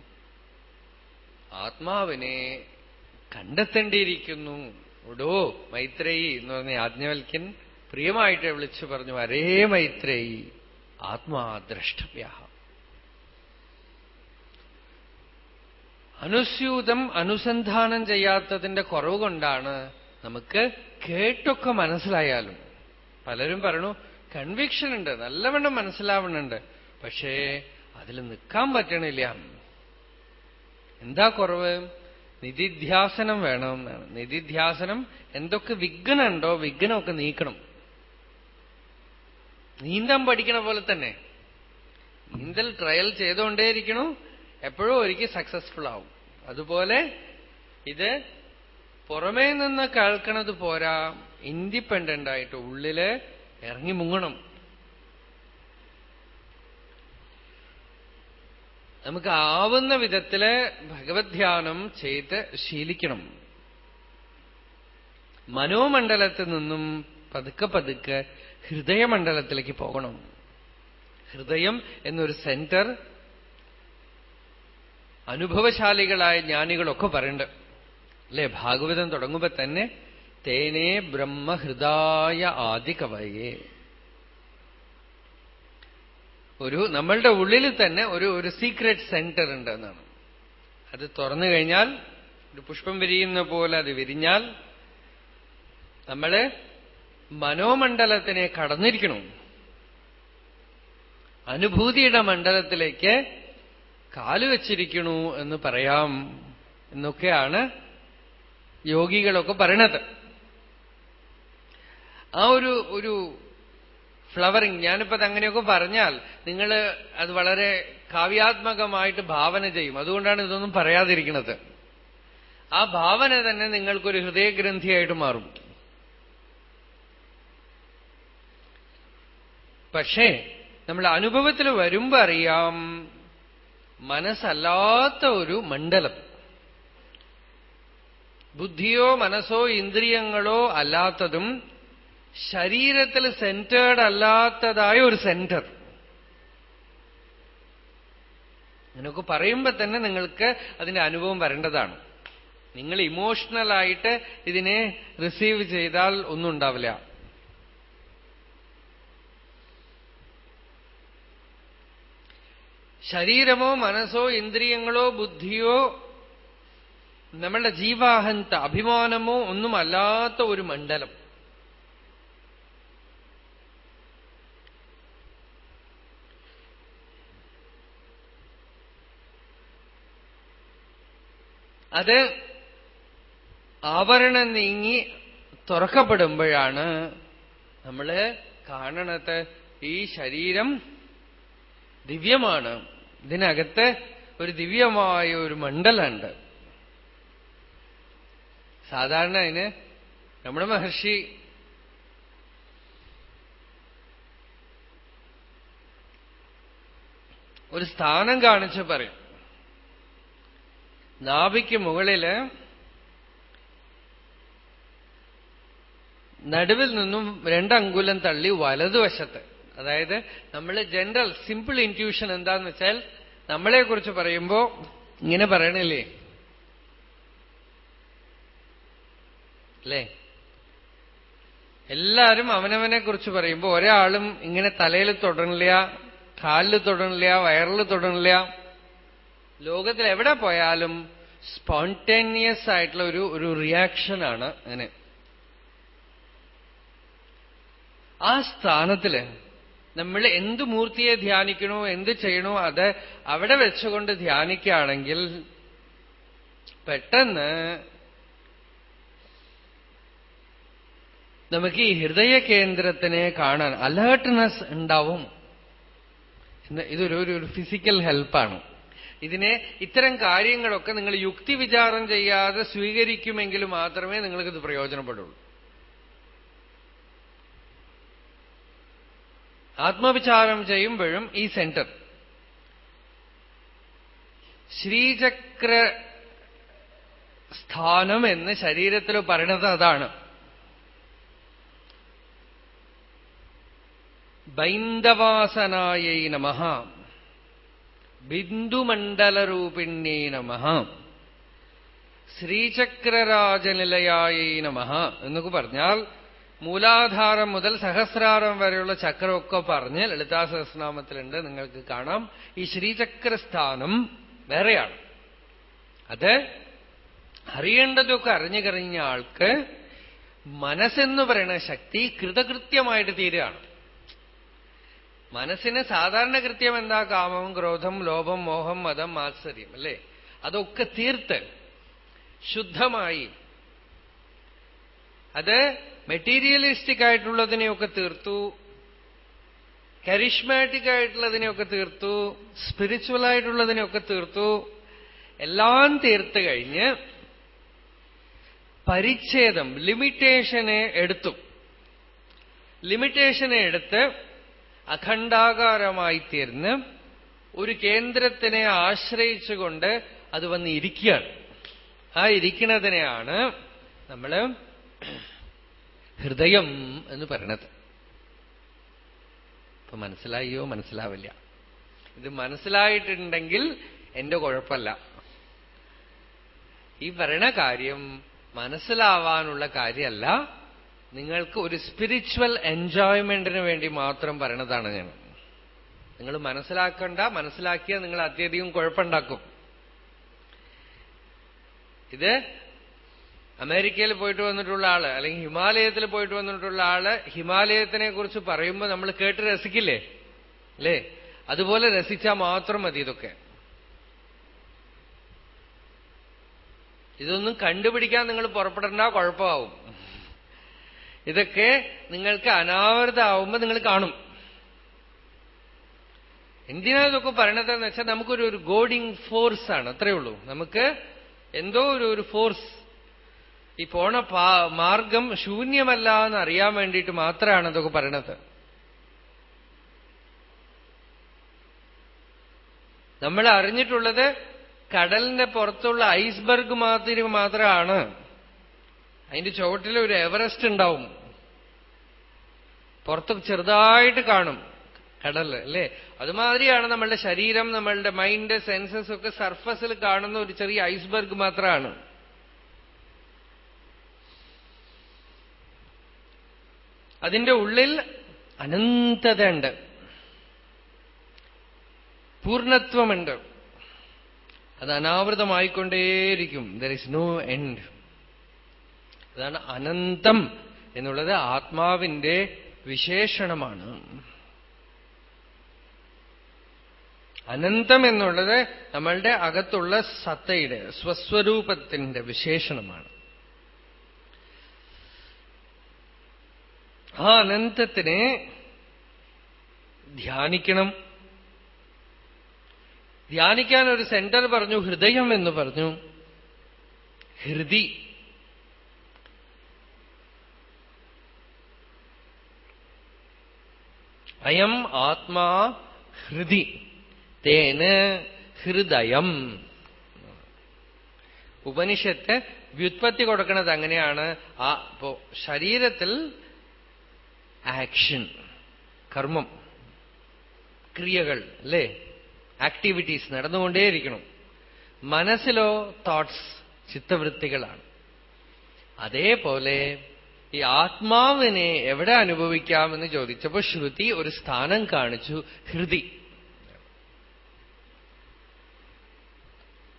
ആത്മാവിനെ കണ്ടെത്തേണ്ടിയിരിക്കുന്നു. ഒടോ മൈത്രേയി എന്ന് പറഞ്ഞ ആജ്ഞവൽക്കൻ പ്രിയമായിട്ട് വിളിച്ചു പറഞ്ഞു അരേ മൈത്രേയി ആത്മാദ്രഷ്ടവ്യ അനുസ്യൂതം അനുസന്ധാനം ചെയ്യാത്തതിന്റെ കുറവ് കൊണ്ടാണ് നമുക്ക് കേട്ടൊക്കെ മനസ്സിലായാലും. പലരും പറഞ്ഞു കൺവിക്ഷൻ ഉണ്ട് നല്ലവണ്ണം മനസ്സിലാവണുണ്ട് പക്ഷേ അതിൽ നിൽക്കാൻ പറ്റണില്ല. എന്താ കുറവ്? നിധിധ്യാസനം വേണമെന്നാണ് നിധിധ്യാസനം എന്തൊക്കെ വിഘ്നുണ്ടോ വിഘ്നമൊക്കെ നീക്കണം. നീന്താൻ പഠിക്കണ പോലെ തന്നെ. നീന്തൽ ട്രയൽ ചെയ്തുകൊണ്ടേയിരിക്കണം. എപ്പോഴും ഒരിക്കൽ സക്സസ്ഫുൾ ആവും. അതുപോലെ ഇത് പുറമേ നിന്ന് കേൾക്കണത് പോരാ. ഇൻഡിപെൻഡന്റ് ആയിട്ട് ഉള്ളിൽ ഇറങ്ങി മുങ്ങണം. നമുക്ക് ആവുന്ന വിധത്തിൽ ഭഗവത് ധ്യാനം ചെയ്ത് ശീലിക്കണം. മനോമണ്ഡലത്തിൽ നിന്നും പതുക്കെ പതുക്കെ ഹൃദയമണ്ഡലത്തിലേക്ക് പോകണം. ഹൃദയം എന്നൊരു സെന്റർ അനുഭവശാലികളായ ജ്ഞാനികളൊക്കെ പറയുന്നുണ്ട് അല്ലെ? ഭാഗവതം തുടങ്ങുമ്പോ തന്നെ തേനേ ബ്രഹ്മഹൃദായ ആദികവയെ. ഒരു നമ്മളുടെ ഉള്ളിൽ തന്നെ ഒരു ഒരു സീക്രട്ട് സെന്റർ ഉണ്ട് എന്നാണ് അത് തുറന്നു കഴിഞ്ഞാൽ ഒരു പുഷ്പം വിരിയുന്ന പോലെ അത് വിരിഞ്ഞാൽ നമ്മൾ മനോമണ്ഡലത്തിനെ കടന്നിരിക്കണം. അനുഭൂതിയുടെ മണ്ഡലത്തിലേക്ക് കാലുവച്ചിരിക്കണു എന്ന് പറയാം എന്നൊക്കെയാണ് യോഗികളൊക്കെ പറയണത്. ആ ഒരു ഒരു ഫ്ലവറിങ്. ഞാനിപ്പോ അങ്ങനെയൊക്കെ പറഞ്ഞാൽ നിങ്ങൾ അത് വളരെ കാവ്യാത്മകമായിട്ട് ഭാവന ചെയ്യും. അതുകൊണ്ടാണ് ഇതൊന്നും പറയാതിരിക്കുന്നത്. ആ ഭാവന തന്നെ നിങ്ങൾക്കൊരു ഹൃദയഗ്രന്ഥിയായിട്ട് മാറും. പക്ഷേ നമ്മൾ അനുഭവത്തിൽ വരുമ്പോ അറിയാം മനസ്സല്ലാത്ത ഒരു മണ്ഡലം. ബുദ്ധിയോ മനസ്സോ ഇന്ദ്രിയങ്ങളോ അല്ലാത്തതും ശരീരത്തിൽ സെന്റേഡ് അല്ലാത്തതായ ഒരു സെന്റർ നിനക്ക് പറയുമ്പോ തന്നെ നിങ്ങൾക്ക് അതിന്റെ അനുഭവം വരേണ്ടതാണ്. നിങ്ങൾ ഇമോഷണലായിട്ട് ഇതിനെ റിസീവ് ചെയ്താൽ ഒന്നും ഉണ്ടാവില്ല. ശരീരമോ മനസ്സോ ഇന്ദ്രിയങ്ങളോ ബുദ്ധിയോ നമ്മളുടെ ജീവാഹന്ത അഭിമാനമോ ഒന്നുമല്ലാത്ത ഒരു മണ്ഡലം. അത് ആവരണം നീങ്ങി തുറക്കപ്പെടുമ്പോഴാണ് നമ്മൾ കാണണത് ഈ ശരീരം ദിവ്യമാണ്. ഇതിനകത്ത് ഒരു ദിവ്യമായ ഒരു മണ്ഡലുണ്ട് സാധാരണ അതിന് നമ്മുടെ മഹർഷി ഒരു സ്ഥാനം കാണിച്ച് പറയും. നാഭിക്ക് മുകളിൽ നടുവിൽ നിന്നും രണ്ടങ്കുലം തള്ളി വലതുവശത്ത്. അതായത് നമ്മൾ ജനറൽ സിമ്പിൾ ഇന്റ്യൂഷൻ എന്താന്ന് വെച്ചാൽ നമ്മളെ കുറിച്ച് പറയുമ്പോ ഇങ്ങനെ പറയണില്ലേ? അല്ലേ? എല്ലാരും അവനവനെ കുറിച്ച് പറയുമ്പോ ഒരാളും ഇങ്ങനെ തലയിൽ തൊടണില്ല കാലിൽ തൊടണില്ല വയറിൽ തൊടണില്ല. ലോകത്തിൽ എവിടെ പോയാലും സ്പോണ്ടേനിയസ് ആയിട്ടുള്ള ഒരു ഒരു റിയാക്ഷനാണ് അങ്ങനെ ആ സ്ഥാനത്തിൽ നമ്മൾ എന്ത് മൂർത്തിയെ ധ്യാനിക്കണോ എന്ത് ചെയ്യണോ അത് അവിടെ വെച്ചുകൊണ്ട് ധ്യാനിക്കുകയാണെങ്കിൽ പെട്ടെന്ന് നമുക്ക് ഈ ഹൃദയ കേന്ദ്രത്തിനെ കാണാൻ അലേർട്ട്നെസ് ഉണ്ടാവും. ഇതൊരു ഒരു ഫിസിക്കൽ ഹെൽപ്പാണ് ഇതിനെ ഇത്തരം കാര്യങ്ങളൊക്കെ നിങ്ങൾ യുക്തി വിചാരം ചെയ്യാതെ സ്വീകരിക്കുമെങ്കിൽ മാത്രമേ നിങ്ങൾക്കിത് പ്രയോജനപ്പെടുള്ളൂ. ആത്മവിചാരം ചെയ്യുമ്പോഴും ഈ സെന്റർ. ശ്രീചക്ര സ്ഥാനം എന്ന് ശരീരത്തിൽ പറയണത് അതാണ്. ബൈന്ദവാസനായൈ നമ ബിന്ദുമണ്ഡലരൂപിണ്യൈ നമ ശ്രീചക്രരാജനിലയായി നമ എന്നൊക്കെ പറഞ്ഞാൽ മൂലാധാരം മുതൽ സഹസ്രാരം വരെയുള്ള ചക്രമൊക്കെ പറഞ്ഞ് ലളിതാ സഹസ്രനാമത്തിലുണ്ട്. നിങ്ങൾക്ക് കാണാം. ഈ ശ്രീചക്രസ്ഥാനം വേറെയാണ്. അത് അറിയേണ്ടതൊക്കെ അറിഞ്ഞു കഴിഞ്ഞ ആൾക്ക് മനസ്സെന്ന് പറയുന്ന ശക്തി കൃതകൃത്യമായിട്ട് തീരുകയാണ്. മനസ്സിന് സാധാരണ കൃത്യം എന്താ? കാമം ക്രോധം ലോഭം മോഹം മതം മാത്സര്യം അല്ലേ? അതൊക്കെ തീർത്ത് ശുദ്ധമായി അത് മെറ്റീരിയലിസ്റ്റിക് ആയിട്ടുള്ളതിനെയൊക്കെ തീർത്തു കരിഷ്മാറ്റിക് ആയിട്ടുള്ളതിനെയൊക്കെ തീർത്തു സ്പിരിച്വൽ ആയിട്ടുള്ളതിനെയൊക്കെ തീർത്തു എല്ലാം തീർത്ത് കഴിഞ്ഞ് പരിച്ഛേദം ലിമിറ്റേഷനെ എടുത്തു. ലിമിറ്റേഷനെ എടുത്ത് അഖണ്ഡാകാരമായി തീർന്ന് ഒരു കേന്ദ്രത്തിനെ ആശ്രയിച്ചുകൊണ്ട് അത് വന്ന് ഇരിക്കുകയാണ് ആ ഇരിക്കുന്നതിനെയാണ് നമ്മൾ ഹൃദയം എന്ന് പറയണത്. ഇപ്പൊ മനസ്സിലായോ? മനസ്സിലാവില്ല. ഇത് മനസ്സിലായിട്ടുണ്ടെങ്കിൽ എന്റെ കുഴപ്പമല്ല. ഈ പറയണ കാര്യം മനസ്സിലാവാനുള്ള കാര്യമല്ല. നിങ്ങൾക്ക് ഒരു സ്പിരിച്വൽ എൻജോയ്മെന്റിന് വേണ്ടി മാത്രം പറയണതാണ് ഞാൻ. നിങ്ങൾ മനസ്സിലാക്കണ്ട മനസ്സിലാക്കിയാൽ നിങ്ങൾ അത്യധികം കുഴപ്പമുണ്ടാക്കും. ഇത് അമേരിക്കയിൽ പോയിട്ട് വന്നിട്ടുള്ള ആൾ അല്ലെങ്കിൽ ഹിമാലയത്തിൽ പോയിട്ട് വന്നിട്ടുള്ള ആൾ ഹിമാലയത്തിനെ കുറിച്ച് പറയുമ്പോൾ നമ്മൾ കേട്ട് രസിക്കില്ലേ? അല്ലേ? അതുപോലെ രസിച്ചാൽ മാത്രം മതി ഇതൊക്കെ. ഇതൊന്നും കണ്ടുപിടിക്കാൻ നിങ്ങൾ പുറപ്പെടേണ്ട കുഴപ്പമാവും. ഇതൊക്കെ നിങ്ങൾക്ക് അനാവൃതമാവുമ്പോൾ നിങ്ങൾ കാണും. എന്തിനാ ഇതൊക്കെ പറയണതെന്ന് വെച്ചാൽ നമുക്കൊരു ഒരു ഗോഡിങ് ഫോഴ്സ് ആണ് അത്രയേ ഉള്ളൂ. നമുക്ക് എന്തോ ഒരു ഒരു ഫോഴ്സ്. ഈ പോണ മാർഗം ശൂന്യമല്ല എന്ന് അറിയാൻ വേണ്ടിയിട്ട് മാത്രമാണ് ഇതൊക്കെ പറയണത്. നമ്മൾ അറിഞ്ഞിട്ടുള്ളത് കടലിന്റെ പുറത്തുള്ള ഐസ്ബർഗ് മാതിരി മാത്രമാണ്. അതിന്റെ ചുവട്ടിൽ ഒരു എവറസ്റ്റ് ഉണ്ടാവും. പുറത്ത് ചെറുതായിട്ട് കാണും കടൽ അല്ലേ? അതുമാതിരിയാണ് നമ്മളുടെ ശരീരം നമ്മളുടെ മൈൻഡ് സെൻസസ് ഒക്കെ സർഫസിൽ കാണുന്ന ഒരു ചെറിയ ഐസ്ബർഗ് മാത്രമാണ് അതിന്റെ ഉള്ളിൽ അനന്തതയുണ്ട്. പൂർണത്വമുണ്ട്. അത് അനാവൃതമായിക്കൊണ്ടേയിരിക്കും. ദർ ഇസ് നോ എൻഡ് അതാണ് അനന്തം എന്നുള്ളത് ആത്മാവിന്റെ വിശേഷണമാണ്. അനന്തം എന്നുള്ളത് നമ്മളുടെ അകത്തുള്ള സത്തയുടെ സ്വസ്വരൂപത്തിന്റെ വിശേഷണമാണ്. ആ അനന്തത്തിനെ ധ്യാനിക്കണം. ധ്യാനിക്കാൻ ഒരു സെന്റർ പറഞ്ഞു ഹൃദയം എന്ന് പറഞ്ഞു. ഹൃദി. അയം ആത്മാ ഹൃദി. തേന് ഹൃദയം. ഉപനിഷത്ത് വ്യുത്പത്തി കൊടുക്കുന്നത് അങ്ങനെയാണ്. ആ ഇപ്പോ ശരീരത്തിൽ ആക്ഷൻ കർമ്മം ക്രിയകൾ അല്ലേ? ആക്ടിവിറ്റീസ് നടന്നുകൊണ്ടേയിരിക്കണം. മനസ്സിലോ തോട്ട്സ് ചിത്തവൃത്തികളാണ്. അതേപോലെ ഈ ആത്മാവിനെ എവിടെ അനുഭവിക്കാമെന്ന് ചോദിച്ചപ്പോ ശ്രുതി ഒരു സ്ഥാനം കാണിച്ചു ഹൃതി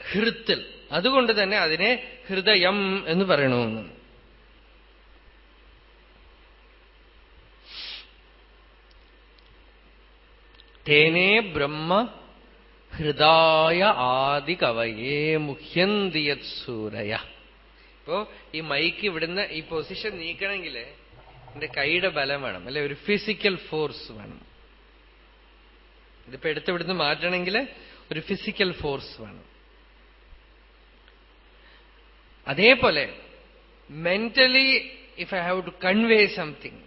ഹൃത്തിൽ. അതുകൊണ്ട് തന്നെ അതിനെ ഹൃദയം എന്ന് പറയണമെന്ന്. തേനേ ബ്രഹ്മ ഹൃദായ ആദി കവയേ മുഹ്യന്തിയത് സൂരയ ഇപ്പോ ഈ മൈക്ക് ഇവിടുന്ന് ഈ പൊസിഷൻ നീക്കണമെങ്കിൽ എന്റെ കൈയുടെ ബലം വേണം അല്ലെ ഒരു ഫിസിക്കൽ ഫോഴ്സ് വേണം. ഇതിപ്പോ എടുത്തിവിടുന്ന് മാറ്റണമെങ്കിൽ ഒരു ഫിസിക്കൽ ഫോഴ്സ് വേണം. അതേപോലെ mentally if I have to convey something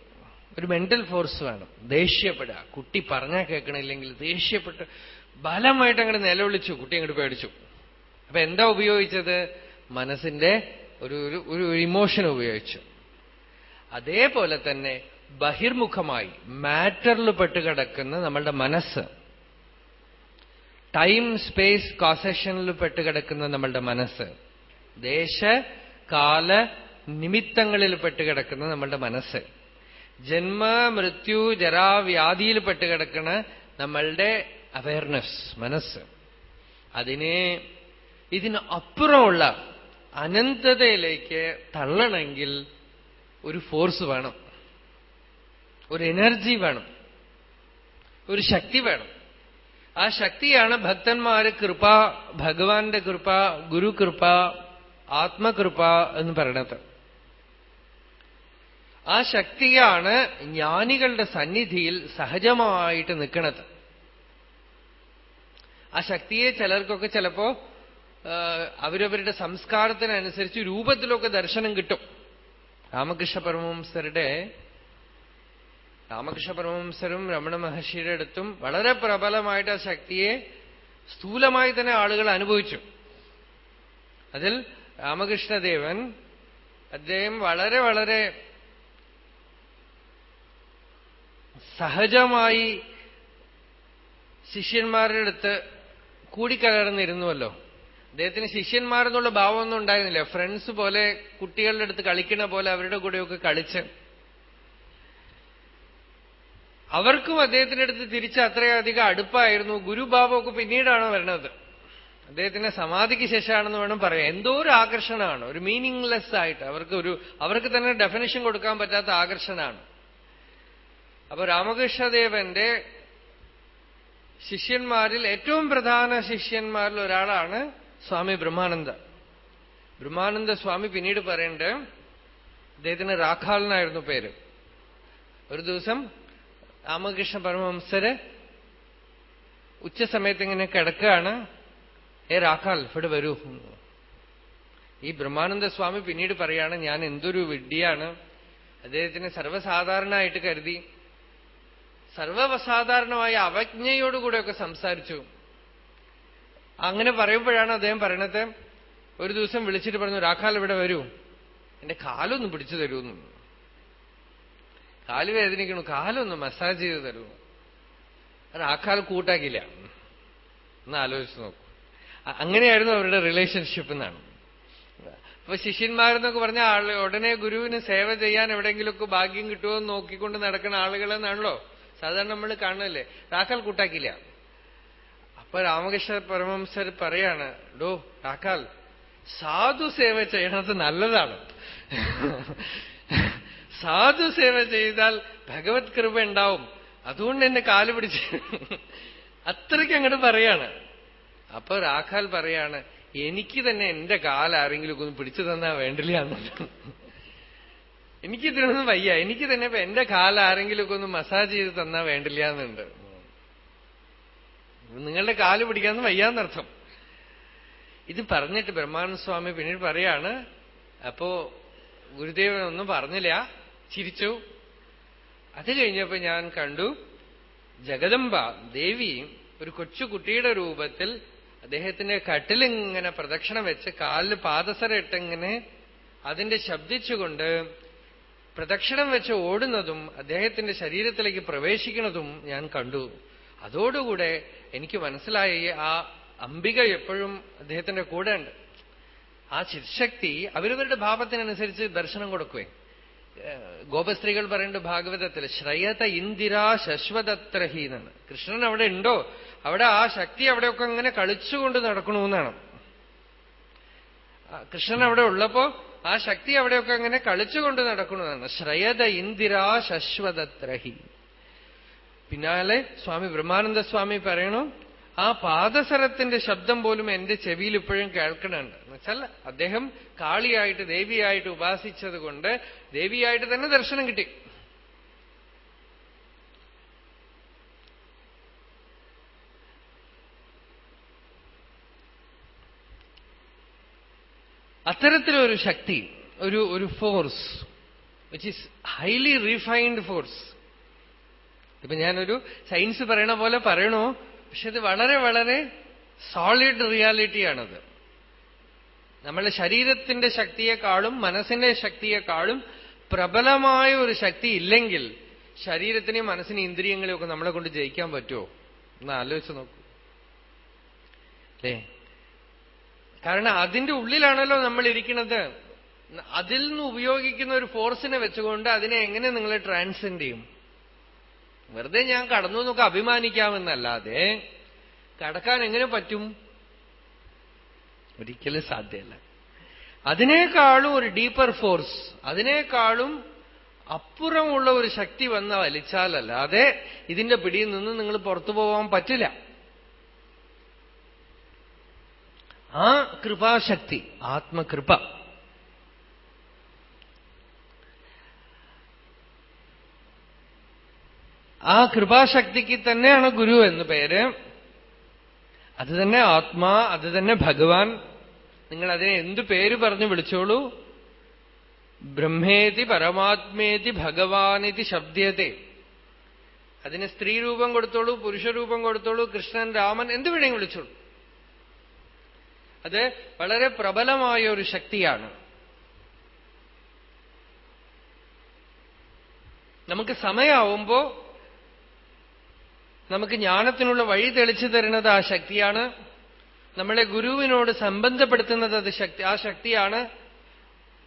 ഒരു മെന്റൽ ഫോഴ്സ് വേണം. ദേഷ്യപ്പെടുക. കുട്ടി പറഞ്ഞാൽ കേൾക്കണില്ലെങ്കിൽ ദേഷ്യപ്പെട്ട് ബലമായിട്ട് അങ്ങോട്ട് നിലവിളിച്ചു. കുട്ടി അങ്ങോട്ട് പേടിച്ചു. അപ്പൊ എന്താ ഉപയോഗിച്ചത്? മനസ്സിന്റെ ഒരു ഒരു ഇമോഷൻ ഉപയോഗിച്ചു. അതേപോലെ തന്നെ ബഹിർമുഖമായി മാറ്ററിൽ പെട്ടുകിടക്കുന്ന നമ്മളുടെ മനസ്സ്. ടൈം സ്പേസ് കോസഷനിൽ പെട്ടുകിടക്കുന്ന നമ്മളുടെ മനസ്സ്. ദേശ കാല നിമിത്തങ്ങളിൽ പെട്ടുകിടക്കുന്ന നമ്മളുടെ മനസ്സ്. ജന്മ മൃത്യു ജരാവ്യാധിയിൽ പെട്ടുകിടക്കുന്ന നമ്മളുടെ അവയർനെസ് മനസ്സ്. അതിനെ ഇതിന് അപ്പുറമുള്ള അനന്തതയിലേക്ക് തള്ളണമെങ്കിൽ ഒരു ഫോഴ്സ് വേണം. ഒരു എനർജി വേണം. ഒരു ശക്തി വേണം. ആ ശക്തിയാണ് ഭക്തന്മാര് കൃപ ഭഗവാന്റെ കൃപ ഗുരു കൃപ ആത്മകൃപ എന്ന് പറയണത് ആ ശക്തിയാണ് ജ്ഞാനികളുടെ സന്നിധിയിൽ സഹജമായിട്ട് നിൽക്കുന്നത്. ആ ശക്തിയെ ചിലർക്കൊക്കെ ചിലപ്പോ അവരവരുടെ സംസ്കാരത്തിനനുസരിച്ച് രൂപത്തിലൊക്കെ ദർശനം കിട്ടും. രാമകൃഷ്ണ പരമവംസരുടെ രാമകൃഷ്ണ പരമവംസരും രമണ മഹർഷിയുടെ അടുത്തും വളരെ പ്രബലമായിട്ട് ആ ശക്തിയെ സ്ഥൂലമായി തന്നെ ആളുകൾ അനുഭവിച്ചു. അതിൽ രാമകൃഷ്ണദേവൻ അദ്ദേഹം വളരെ വളരെ സഹജമായി ശിഷ്യന്മാരുടെ അടുത്ത് കൂടിക്കലർന്നിരുന്നുവല്ലോ. അദ്ദേഹത്തിന് ശിഷ്യന്മാരെന്നുള്ള ഭാവമൊന്നും ഉണ്ടായിരുന്നില്ല. ഫ്രണ്ട്സ് പോലെ കുട്ടികളുടെ അടുത്ത് കളിക്കണ പോലെ അവരുടെ കൂടെയൊക്കെ കളിച്ച്. അവർക്കും അദ്ദേഹത്തിന്റെ അടുത്ത് തിരിച്ച് അത്രയധികം അടുപ്പായിരുന്നു. ഗുരുഭാവമൊക്കെ പിന്നീടാണ് വരണത്. അദ്ദേഹത്തിന്റെ സമാധിക്ക് ശേഷമാണെന്ന് വേണം പറയാം എന്തോ ഒരു ആകർഷണമാണ്. ഒരു മീനിങ്ലെസ് ആയിട്ട് അവർക്ക് ഒരു അവർക്ക് തന്നെ ഡെഫിനേഷൻ കൊടുക്കാൻ പറ്റാത്ത ആകർഷണമാണ്. അപ്പൊ രാമകൃഷ്ണദേവന്റെ ശിഷ്യന്മാരിൽ ഏറ്റവും പ്രധാന ശിഷ്യന്മാരിൽ ഒരാളാണ് സ്വാമി ബ്രഹ്മാനന്ദ. ബ്രഹ്മാനന്ദ സ്വാമി പിന്നീട് പറയണ്ട് അദ്ദേഹത്തിന് രാഖാലനായിരുന്നു പേര്. ഒരു ദിവസം രാമകൃഷ്ണ പരമഹംസര് ഉച്ച സമയത്ത് ഇങ്ങനെ കിടക്കുകയാണ് ഏ രാഖാൽ ഇവിടെ വരൂ. ഈ ബ്രഹ്മാനന്ദ സ്വാമി പിന്നീട് പറയാണ് ഞാൻ എന്തൊരു വിഡ്ഢിയാണ്. അദ്ദേഹത്തിന് സർവസാധാരണമായിട്ട് കരുതി. സർവസാധാരണമായ അവജ്ഞയോടുകൂടെയൊക്കെ സംസാരിച്ചു. അങ്ങനെ പറയുമ്പോഴാണ് അദ്ദേഹം പറയണത് ഒരു ദിവസം വിളിച്ചിട്ട് പറഞ്ഞു രാഖാൽ ഇവിടെ വരൂ. എന്റെ കാലൊന്ന് പിടിച്ചു തരൂന്ന്. കാൽ വേദനിക്കണു കാലൊന്ന് മസാജ് ചെയ്ത് തരൂ. രാഖാൽ കൂട്ടാക്കില്ല. എന്ന് ആലോചിച്ച് നോക്കൂ. അങ്ങനെയായിരുന്നു അവരുടെ റിലേഷൻഷിപ്പ് എന്നാണ്. അപ്പൊ ശിഷ്യന്മാരെന്നൊക്കെ പറഞ്ഞ ആൾ ഉടനെ ഗുരുവിന് സേവ ചെയ്യാൻ എവിടെയെങ്കിലുമൊക്കെ ഭാഗ്യം കിട്ടുമോ എന്ന് നോക്കിക്കൊണ്ട് നടക്കുന്ന ആളുകളെന്നാണല്ലോ സാധാരണ നമ്മൾ കാണുന്നല്ലേ രാക്കാൽ കൂട്ടാക്കില്ല. അപ്പൊ രാമകൃഷ്ണ പരമംസർ പറയാണ് ഡോ സാധു സേവ ചെയ്യണത് നല്ലതാണ്. സാധു സേവ ചെയ്താൽ ഭഗവത് കൃപ ഉണ്ടാവും. അതുകൊണ്ട് എന്നെ കാൽ പിടിച്ച്. അത്രയ്ക്ക് അങ്ങോട്ട് പറയാണ്. അപ്പൊ രാഖാൽ പറയാണ് എനിക്ക് തന്നെ എന്റെ കാൽ ആരെങ്കിലും ഒന്ന് പിടിച്ചു തന്നാ വേണ്ടില്ല എനിക്ക് ഇതിനൊന്നും വയ്യ. എനിക്ക് തന്നെ ഇപ്പൊ എന്റെ ആരെങ്കിലും ഒക്കെ ഒന്ന് മസാജ് ചെയ്ത് തന്നാ വേണ്ടില്ല എന്നുണ്ട്. നിങ്ങളുടെ കാൽ പിടിക്കാന്ന് വയ്യാന്നർത്ഥം. ഇത് പറഞ്ഞിട്ട് ബ്രഹ്മാനന്ദ സ്വാമി പിന്നീട് പറയാണ് അപ്പോ ഗുരുദേവൻ ഒന്നും പറഞ്ഞില്ല ചിരിച്ചു. അത് കഴിഞ്ഞപ്പോ ഞാൻ കണ്ടു ജഗദംബ ദേവി ഒരു കൊച്ചു കുട്ടിയുടെ രൂപത്തിൽ അദ്ദേഹത്തിന്റെ കട്ടിലിങ്ങനെ പ്രദക്ഷിണം വെച്ച് കാലിൽ പാദസര ഇട്ടിങ്ങനെ അതിന്റെ ശബ്ദിച്ചുകൊണ്ട് പ്രദക്ഷിണം വെച്ച് ഓടുന്നതും അദ്ദേഹത്തിന്റെ ശരീരത്തിലേക്ക് പ്രവേശിക്കുന്നതും ഞാൻ കണ്ടു. അതോടുകൂടെ എനിക്ക് മനസ്സിലായി ആ അംബിക എപ്പോഴും അദ്ദേഹത്തിന്റെ കൂടെ ഉണ്ട് ആ ചിത്ശക്തി അവരവരുടെ ഭാവത്തിനനുസരിച്ച് ദർശനം കൊടുക്കുവേ. ഗോപസ്ത്രീകൾ പറയുന്നുണ്ട് ഭാഗവതത്തിൽ ശ്രയത ഇന്ദിരാ ശശ്വതത്രഹി എന്നാണ്. കൃഷ്ണൻ അവിടെ ഉണ്ടോ? അവിടെ ആ ശക്തി അവിടെയൊക്കെ ഇങ്ങനെ കളിച്ചുകൊണ്ട് നടക്കണമെന്നാണ് കൃഷ്ണൻ അവിടെ ഉള്ളപ്പോ ആ ശക്തി അവിടെയൊക്കെ അങ്ങനെ കളിച്ചുകൊണ്ട് നടക്കണമെന്നാണ് ശ്രയത ഇന്ദിരാ ശശ്വതത്രഹി. പിന്നാലെ സ്വാമി ബ്രഹ്മാനന്ദ സ്വാമി പറയണു ആ പാദസരത്തിന്റെ ശബ്ദം പോലും എന്റെ ചെവിയിൽ ഇപ്പോഴും കേൾക്കണുണ്ട്. എന്നുവെച്ചാൽ അദ്ദേഹം കാളിയായിട്ട് ദേവിയായിട്ട് ഉപാസിച്ചത് കൊണ്ട് ദേവിയായിട്ട് തന്നെ ദർശനം കിട്ടി. അത്തരത്തിലൊരു ശക്തി ഒരു ഒരു force which is highly refined force ഇപ്പൊ ഞാനൊരു സയൻസ് പറയണ പോലെ പറയണോ പക്ഷെ ഇത് വളരെ വളരെ സോളിഡ് റിയാലിറ്റിയാണത്. നമ്മളെ ശരീരത്തിന്റെ ശക്തിയെക്കാളും മനസ്സിന്റെ ശക്തിയെക്കാളും പ്രബലമായ ഒരു ശക്തി ഇല്ലെങ്കിൽ ശരീരത്തിനെയും മനസ്സിനെയും ഇന്ദ്രിയങ്ങളെയും ഒക്കെ നമ്മളെ കൊണ്ട് ജയിക്കാൻ പറ്റുമോ? എന്ന് ആലോചിച്ച് നോക്കൂ. അല്ലേ? കാരണം അതിന്റെ ഉള്ളിലാണല്ലോ നമ്മൾ ഇരിക്കുന്നത്. അതിൽ നിന്ന് ഉപയോഗിക്കുന്ന ഒരു ഫോഴ്സിനെ വെച്ചുകൊണ്ട് അതിനെ എങ്ങനെ നിങ്ങൾ ട്രാൻസെൻഡ് ചെയ്യും? വെറുതെ ഞാൻ കടന്നു എന്നൊക്കെ അഭിമാനിക്കാമെന്നല്ലാതെ കടക്കാൻ എങ്ങനെ പറ്റും? ഒരിക്കലും സാധ്യമല്ല. അതിനേക്കാളും ഒരു ഡീപ്പർ ഫോഴ്സ് അതിനേക്കാളും അപ്പുറമുള്ള ഒരു ശക്തി വന്ന വലിച്ചാലല്ലാതെ ഇതിന്റെ പിടിയിൽ നിന്ന് നിങ്ങൾ പുറത്തു പോവാൻ പറ്റില്ല. ആ കൃപാശക്തി ആത്മകൃപ ആ കൃപാശക്തിക്ക് തന്നെയാണ് ഗുരു എന്ന് പേര്. അത് തന്നെ ആത്മാ അത് തന്നെ ഭഗവാൻ. നിങ്ങൾ അതിനെ എന്തു പേര് പറഞ്ഞു വിളിച്ചോളൂ? ബ്രഹ്മേതി പരമാത്മേതി ഭഗവാനിതി ശബ്ദത്തെ അതിന് സ്ത്രീ രൂപം കൊടുത്തോളൂ പുരുഷരൂപം കൊടുത്തോളൂ കൃഷ്ണൻ രാമൻ എന്ത് വേണമെങ്കിൽ വിളിച്ചോളൂ. അത് വളരെ പ്രബലമായ ഒരു ശക്തിയാണ്. നമുക്ക് സമയമാവുമ്പോ നമുക്ക് ജ്ഞാനത്തിനുള്ള വഴി തെളിച്ചു തരുന്നത് ആ ശക്തിയാണ്. നമ്മളെ ഗുരുവിനോട് സംബന്ധപ്പെടുത്തുന്നത് അത് ശക്തി ആ ശക്തിയാണ്.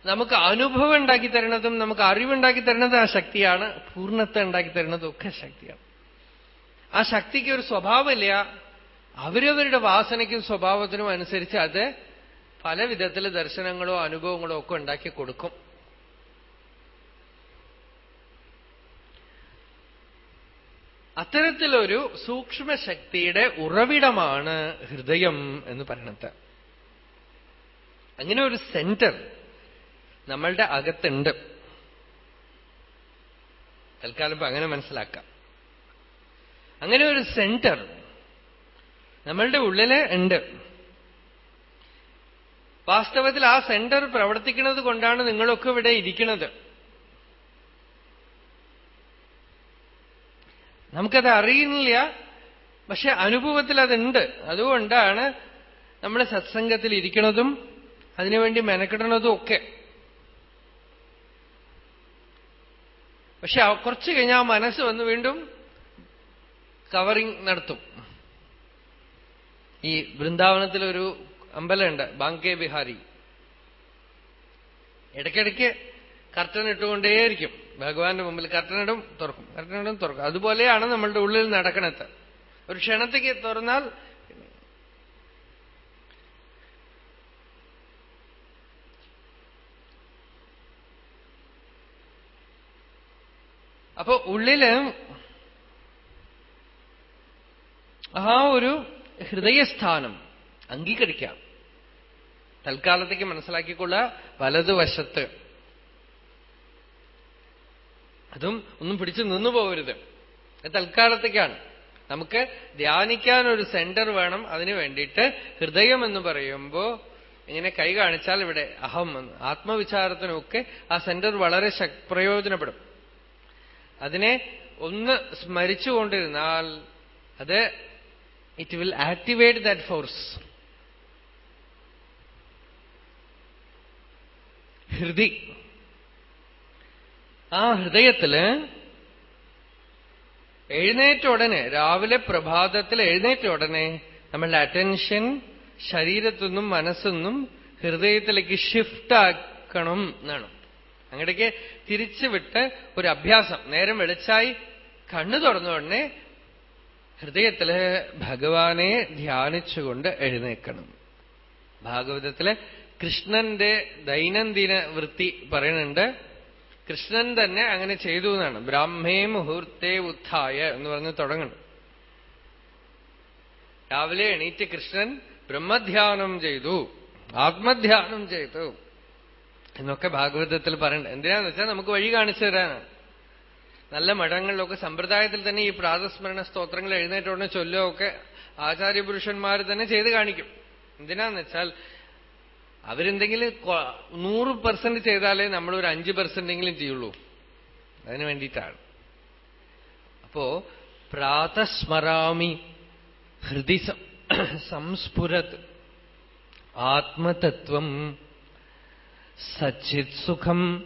നമുക്ക് അനുഭവം ഉണ്ടാക്കി തരുന്നതും നമുക്ക് അറിവുണ്ടാക്കി തരുന്നത് ആ ശക്തിയാണ്. പൂർണത്തെ ഉണ്ടാക്കി തരുന്നതും ഒക്കെ ശക്തിയാണ്. ആ ശക്തിക്ക് ഒരു സ്വഭാവമില്ല. അവരവരുടെ വാസനയ്ക്കും സ്വഭാവത്തിനും അനുസരിച്ച് അത് പല വിധത്തിൽ ദർശനങ്ങളോ അനുഭവങ്ങളോ ഒക്കെ ഉണ്ടാക്കി കൊടുക്കും. അത്തരത്തിലൊരു സൂക്ഷ്മശക്തിയുടെ ഉറവിടമാണ് ഹൃദയം എന്ന് പറയണത്. അങ്ങനെ ഒരു സെന്റർ നമ്മളുടെ അകത്തുണ്ട്. തൽക്കാലം ഇപ്പൊ അങ്ങനെ മനസ്സിലാക്കാം. അങ്ങനെ ഒരു സെന്റർ നമ്മളുടെ ഉള്ളിൽ ഉണ്ട്. വാസ്തവത്തിൽ ആ സെന്റർ പ്രവർത്തിക്കുന്നത് കൊണ്ടാണ് നിങ്ങളൊക്കെ ഇവിടെ ഇരിക്കുന്നത്. നമുക്കത് അറിയുന്നില്ല. പക്ഷെ അനുഭവത്തിൽ അതുണ്ട്. അതുകൊണ്ടാണ് നമ്മൾ സത്സംഗത്തിൽ ഇരിക്കണതും അതിനുവേണ്ടി മെനക്കെടുന്നതും ഒക്കെ. പക്ഷെ കുറച്ച് കഴിഞ്ഞാൽ മനസ്സ് വന്ന് വീണ്ടും കവറിങ് നടത്തും. ഈ വൃന്ദാവനത്തിലൊരു അമ്പലമുണ്ട് ബാങ്കേ ബിഹാരി ഇടയ്ക്കിടയ്ക്ക് കർട്ടൻ ഇട്ടുകൊണ്ടേയിരിക്കും ഭഗവാന്റെ മുമ്പിൽ കർട്ടനിടും തുറക്കും. കർട്ടനിടും തുറക്കും. അതുപോലെയാണ് നമ്മളുടെ ഉള്ളിൽ നടക്കണത്. ഒരു ക്ഷണത്തേക്ക് തുറന്നാൽ അപ്പൊ ഉള്ളിൽ ആ ഒരു ഹൃദയസ്ഥാനം അംഗീകരിക്കാം. തൽക്കാലത്തേക്ക് മനസ്സിലാക്കിക്കൊള്ള വലതുവശത്ത് അതും ഒന്നും പിടിച്ചു നിന്നു പോകരുത്. തൽക്കാലത്തേക്കാണ്. നമുക്ക് ധ്യാനിക്കാൻ ഒരു സെന്റർ വേണം. അതിനു വേണ്ടിയിട്ട് ഹൃദയം എന്ന് പറയുമ്പോ ഇങ്ങനെ കൈ കാണിച്ചാൽ ഇവിടെ അഹം എന്ന് ആത്മവിചാരത്തിനൊക്കെ ആ സെന്റർ വളരെ പ്രയോജനപ്പെടും. അതിനെ ഒന്ന് സ്മരിച്ചുകൊണ്ടിരുന്നാൽ അത് it will activate that force ഹൃദി ആ ഹൃദയത്തിൽ എഴുന്നേറ്റ ഉടനെ രാവിലെ പ്രഭാതത്തിൽ എഴുന്നേറ്റ ഉടനെ നമ്മളുടെ അറ്റൻഷൻ ശരീരത്തുനിന്നും മനസ്സൊന്നും ഹൃദയത്തിലേക്ക് ഷിഫ്റ്റ് ആക്കണം എന്നാണ്. അങ്ങടേക്ക് തിരിച്ചു വിട്ട് ഒരു അഭ്യാസം. നേരം വെളിച്ചായി കണ്ണു തുറന്ന ഉടനെ ഹൃദയത്തിൽ ഭഗവാനെ ധ്യാനിച്ചുകൊണ്ട് എഴുന്നേക്കണം ഭാഗവതത്തിൽ കൃഷ്ണന്റെ ദൈനംദിന വൃത്തി പറയുന്നുണ്ട് കൃഷ്ണൻ തന്നെ അങ്ങനെ ചെയ്തു എന്നാണ്. ബ്രാഹ്മേ മുഹൂർത്തേ ഉത്ഥായ എന്ന് പറഞ്ഞ് തുടങ്ങണം രാവിലെ എണീറ്റ് കൃഷ്ണൻ ബ്രഹ്മധ്യാനം ചെയ്തു. ആത്മധ്യാനം ചെയ്തു. എന്നൊക്കെ ഭാഗവതത്തിൽ പറയണ്ട എന്തിനാന്ന് വെച്ചാൽ നമുക്ക് വഴി കാണിച്ചു തരാനാണ്. നല്ല മഠങ്ങളിലൊക്കെ സമ്പ്രദായത്തിൽ തന്നെ ഈ പ്രാതസ്മരണ സ്തോത്രങ്ങൾ എഴുന്നേറ്റോടെ ചൊല്ലുകയൊക്കെ ആചാര്യപുരുഷന്മാർ തന്നെ ചെയ്ത് കാണിക്കും. എന്തിനാന്ന് വെച്ചാൽ അവരെന്തെങ്കിലും നൂറ് പെർസെന്റ് ചെയ്താലേ നമ്മൾ ഒരു അഞ്ച് പെർസെന്റെങ്കിലും ചെയ്യുള്ളൂ. അതിനു വേണ്ടിയിട്ടാണ്. അപ്പോ പ്രാതസ്മരാമി ഹൃദി സംസ്ഫുരത് ആത്മതത്വം സച്ചിത് സുഖം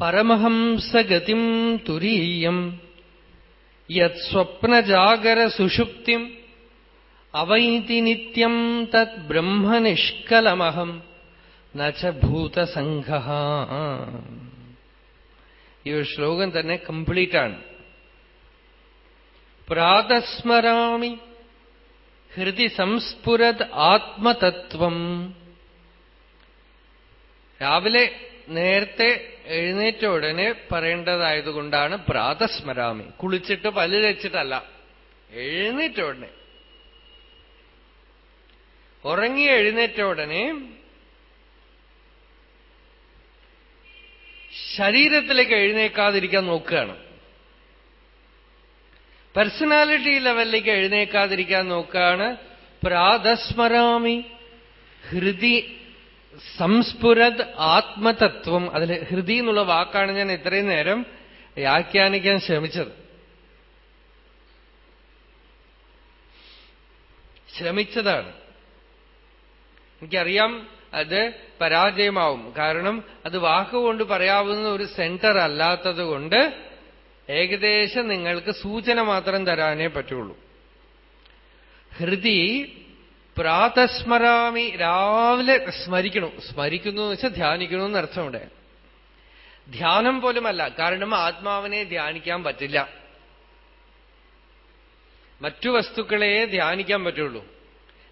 പരമഹംസഗതിം തുരീയം യത്സ്വപ്നജാഗര സുഷുപ്തിം അവൈതി നിത്യം തത് ബ്രഹ്മനിഷ്കലമഹം നച്ച ഭൂതസംഘ ഈ ഒരു ശ്ലോകം തന്നെ കംപ്ലീറ്റ് ആണ്. പ്രാതസ്മരാമി ഹൃദി സംസ്ഫുരത് ആത്മതത്വം. രാവിലെ നേരത്തെ എഴുന്നേറ്റ ഉടനെ പറയേണ്ടതായതുകൊണ്ടാണ് പ്രാതസ്മരാമി. കുളിച്ചിട്ട് പല്ല് വെച്ചിട്ടല്ല എഴുന്നേറ്റ ഉടനെ. ഉറങ്ങി എഴുന്നേറ്റ ഉടനെ ശരീരത്തിലേക്ക് എഴുന്നേക്കാതിരിക്കാൻ നോക്കുകയാണ്. പേഴ്സണാലിറ്റി ലെവലിലേക്ക് എഴുന്നേക്കാതിരിക്കാൻ നോക്കുകയാണ്. പ്രാതസ്മരാമി ഹൃദി സംസ്ഫുരത് ആത്മതത്വം. അതിൽ ഹൃദി എന്നുള്ള വാക്കാണ് ഞാൻ ഇത്രയും നേരം വ്യാഖ്യാനിക്കാൻ ശ്രമിച്ചത്. ശ്രമിച്ചതാണ്. എനിക്കറിയാം അത് പരാജയമാവും. കാരണം അത് വാക്കുകൊണ്ട് പറയാവുന്ന ഒരു സെന്റർ അല്ലാത്തത് കൊണ്ട് ഏകദേശം നിങ്ങൾക്ക് സൂചന മാത്രം തരാനേ പറ്റുള്ളൂ. ഹൃതി പ്രാതസ്മരാമി രാവിലെ സ്മരിക്കണം. സ്മരിക്കുന്നു എന്ന് വെച്ചാൽ ധ്യാനിക്കണു ഇവിടെ. ധ്യാനം പോലുമല്ല. കാരണം ആത്മാവിനെ ധ്യാനിക്കാൻ പറ്റില്ല. മറ്റു വസ്തുക്കളെ ധ്യാനിക്കാൻ പറ്റുള്ളൂ.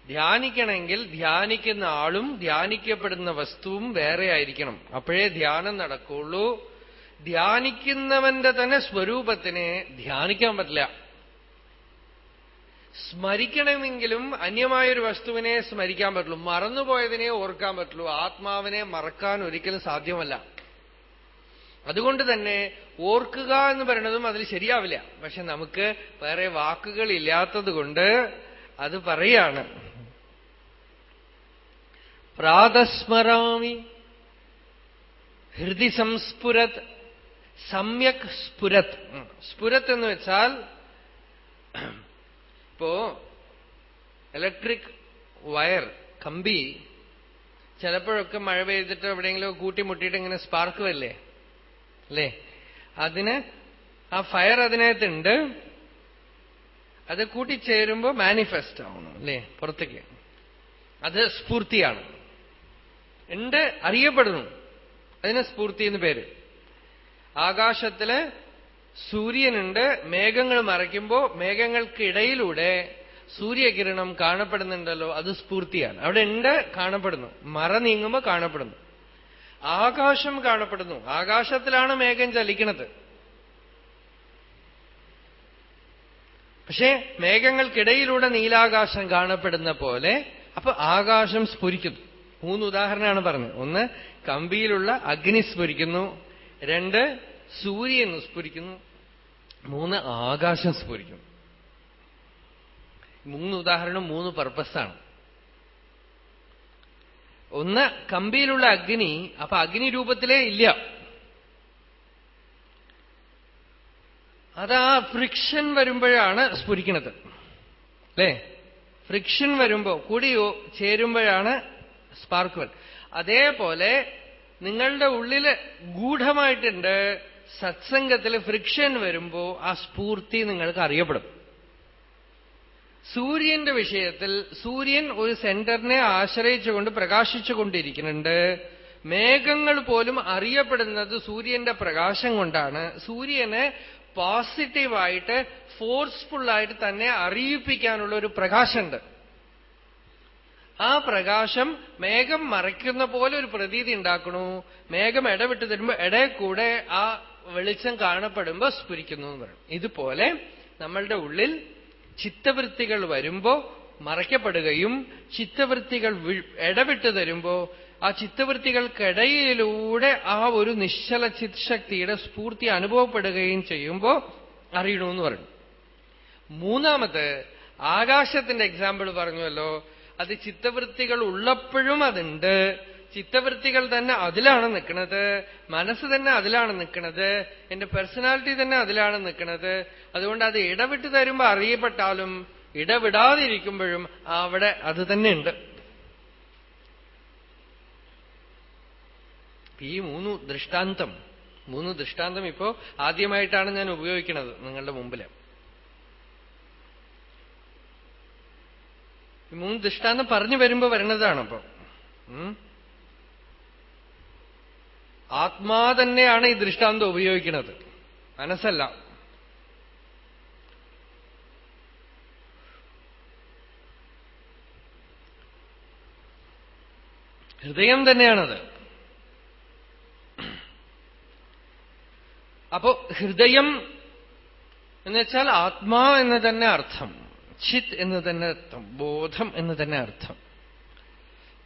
ധ്യാനിക്കണമെങ്കിൽ ധ്യാനിക്കുന്ന ആളും ധ്യാനിക്കപ്പെടുന്ന വസ്തുവും വേറെ ആയിരിക്കണം. അപ്പോഴേ ധ്യാനം നടക്കുള്ളൂ. ധ്യാനിക്കുന്നവന്റെ തന്നെ സ്വരൂപത്തിനെ ധ്യാനിക്കാൻ പറ്റില്ല. സ്മരിക്കണമെങ്കിലും അന്യമായൊരു വസ്തുവിനെ സ്മരിക്കാൻ പറ്റുള്ളൂ. മറന്നുപോയതിനെ ഓർക്കാൻ പറ്റുള്ളൂ. ആത്മാവിനെ മറക്കാൻ ഒരിക്കലും സാധ്യമല്ല. അതുകൊണ്ട് തന്നെ ഓർക്കുക എന്ന് പറയുന്നതും അതിൽ ശരിയാവില്ല. പക്ഷെ നമുക്ക് വേറെ വാക്കുകൾ ഇല്ലാത്തത് കൊണ്ട് അത് പറയാണ്. പ്രാതസ്മരാമി. ഹൃദി സംസ്ഫുരത് സമ്യക് സ്ഫുരത് സ്ഫുരത് എന്ന് വെച്ചാൽ ഇപ്പോ ഇലക്ട്രിക് വയർ കമ്പി ചിലപ്പോഴൊക്കെ മഴ പെയ്തിട്ട് എവിടെയെങ്കിലും കൂട്ടിമുട്ടിയിട്ട് ഇങ്ങനെ സ്പാർക്ക് വല്ലേ അല്ലേ? അതിന് ആ ഫയർ അതിനകത്തുണ്ട്. അത് കൂട്ടിച്ചേരുമ്പോ മാനിഫെസ്റ്റ് ആവണം അല്ലേ? പുറത്തേക്ക്. അത് സ്ഫൂർത്തിയാണ്. ഉണ്ട് അറിയപ്പെടുന്നു. അതിന് സ്ഫൂർത്തി എന്ന് പേര്. ആകാശത്തിൽ സൂര്യനുണ്ട് മേഘങ്ങൾ മറയ്ക്കുമ്പോ മേഘങ്ങൾക്കിടയിലൂടെ സൂര്യകിരണം കാണപ്പെടുന്നുണ്ടല്ലോ അത് സ്ഫൂർത്തിയാണ്. അവിടെ ഉണ്ട് കാണപ്പെടുന്നു. മറ നീങ്ങുമ്പോ കാണപ്പെടുന്നു. ആകാശം കാണപ്പെടുന്നു. ആകാശത്തിലാണ് മേഘം ചലിക്കുന്നത്. പക്ഷേ മേഘങ്ങൾക്കിടയിലൂടെ നീലാകാശം കാണപ്പെടുന്ന പോലെ അപ്പൊ ആകാശം സ്ഫുരിക്കുന്നു. മൂന്ന് ഉദാഹരണമാണ് പറഞ്ഞത്. ഒന്ന് കമ്പിയിലുള്ള അഗ്നി സ്ഫുരിക്കുന്നു. രണ്ട് സൂര്യൻ സ്ഫുരിക്കുന്നു. മൂന്ന് ആകാശം സ്ഫുരിക്കുന്നു. മൂന്ന് ഉദാഹരണം മൂന്ന് പർപ്പസാണ്. ഒന്ന് കമ്പിയിലുള്ള അഗ്നി അപ്പൊ അഗ്നി രൂപത്തിലേ ഇല്ല. അത് ഫ്രിക്ഷൻ വരുമ്പോഴാണ് സ്ഫുരിക്കുന്നത് അല്ലേ? ഫ്രിക്ഷൻ വരുമ്പോ കൂടി ചേരുമ്പോഴാണ് സ്പാർക്ക് അതേപോലെ നിങ്ങളുടെ ഉള്ളിൽ ഗൂഢമായിട്ടുണ്ട് സത്സംഗത്തിൽ ഫ്രിക്ഷൻ വരുമ്പോ ആ സ്ഫൂർത്തി നിങ്ങൾക്ക് അറിയപ്പെടും. സൂര്യന്റെ വിഷയത്തിൽ സൂര്യൻ ഒരു സെന്ററിനെ ആശ്രയിച്ചുകൊണ്ട് പ്രകാശിച്ചുകൊണ്ടിരിക്കുന്നുണ്ട്. മേഘങ്ങൾ പോലും അറിയപ്പെടുന്നത് സൂര്യന്റെ പ്രകാശം കൊണ്ടാണ്. സൂര്യനെ പോസിറ്റീവായിട്ട് ഫോഴ്സ്ഫുള്ളായിട്ട് തന്നെ അറിയിപ്പിക്കാനുള്ള ഒരു പ്രകാശമുണ്ട്. ആ പ്രകാശം മേഘം മറയ്ക്കുന്ന പോലെ ഒരു പ്രതീതി ഉണ്ടാക്കണു. മേഘം ഇടവിട്ട് തരുമ്പോ ഇടയിൽ കൂടെ ആ വെളിച്ചം കാണപ്പെടുമ്പോ സ്ഫുരിക്കുന്നു എന്ന് പറയും. ഇതുപോലെ നമ്മളുടെ ഉള്ളിൽ ചിത്തവൃത്തികൾ വരുമ്പോ മറയ്ക്കപ്പെടുകയും ചിത്തവൃത്തികൾ ഇടവിട്ട് തരുമ്പോ ആ ചിത്തവൃത്തികൾക്കിടയിലൂടെ ആ ഒരു നിശ്ചല ചിത്ശക്തിയുടെ സ്ഫൂർത്തി അനുഭവപ്പെടുകയും ചെയ്യുമ്പോ അറിയണമെന്ന് പറഞ്ഞു മൂന്നാമത് ആകാശത്തിന്റെ എക്സാമ്പിൾ പറഞ്ഞുവല്ലോ. അത് ചിത്തവൃത്തികൾ ഉള്ളപ്പോഴും അതുണ്ട്. ചിത്തവൃത്തികൾ തന്നെ അതിലാണ് നിൽക്കുന്നത്. മനസ്സ് തന്നെ അതിലാണ് നിൽക്കുന്നത്. എന്റെ പേഴ്സണാലിറ്റി തന്നെ അതിലാണ് നിൽക്കുന്നത്. അതുകൊണ്ട് അത് ഇടവിട്ട് തരുമ്പോ അറിയപ്പെട്ടാലും ഇടവിടാതിരിക്കുമ്പോഴും അവിടെ അത് തന്നെ ഉണ്ട്. ഈ മൂന്ന് ദൃഷ്ടാന്തം മൂന്ന് ദൃഷ്ടാന്തം ഇപ്പോ ആദ്യമായിട്ടാണ് ഞാൻ ഉപയോഗിക്കുന്നത് നിങ്ങളുടെ മുമ്പിൽ മൂന്ന് ദൃഷ്ടാന്തം പറഞ്ഞു വരുമ്പോ വരണതാണ് അപ്പൊ. ആത്മാ തന്നെയാണ് ഈ ദൃഷ്ടാന്തം ഉപയോഗിക്കുന്നത് മനസ്സല്ല. ഹൃദയം തന്നെയാണത്. അപ്പോ ഹൃദയം എന്നുവെച്ചാൽ ആത്മാ എന്ന് തന്നെ അർത്ഥം. ചിത് എന്ന് തന്നെ അർത്ഥം ബോധം എന്ന് തന്നെ അർത്ഥം.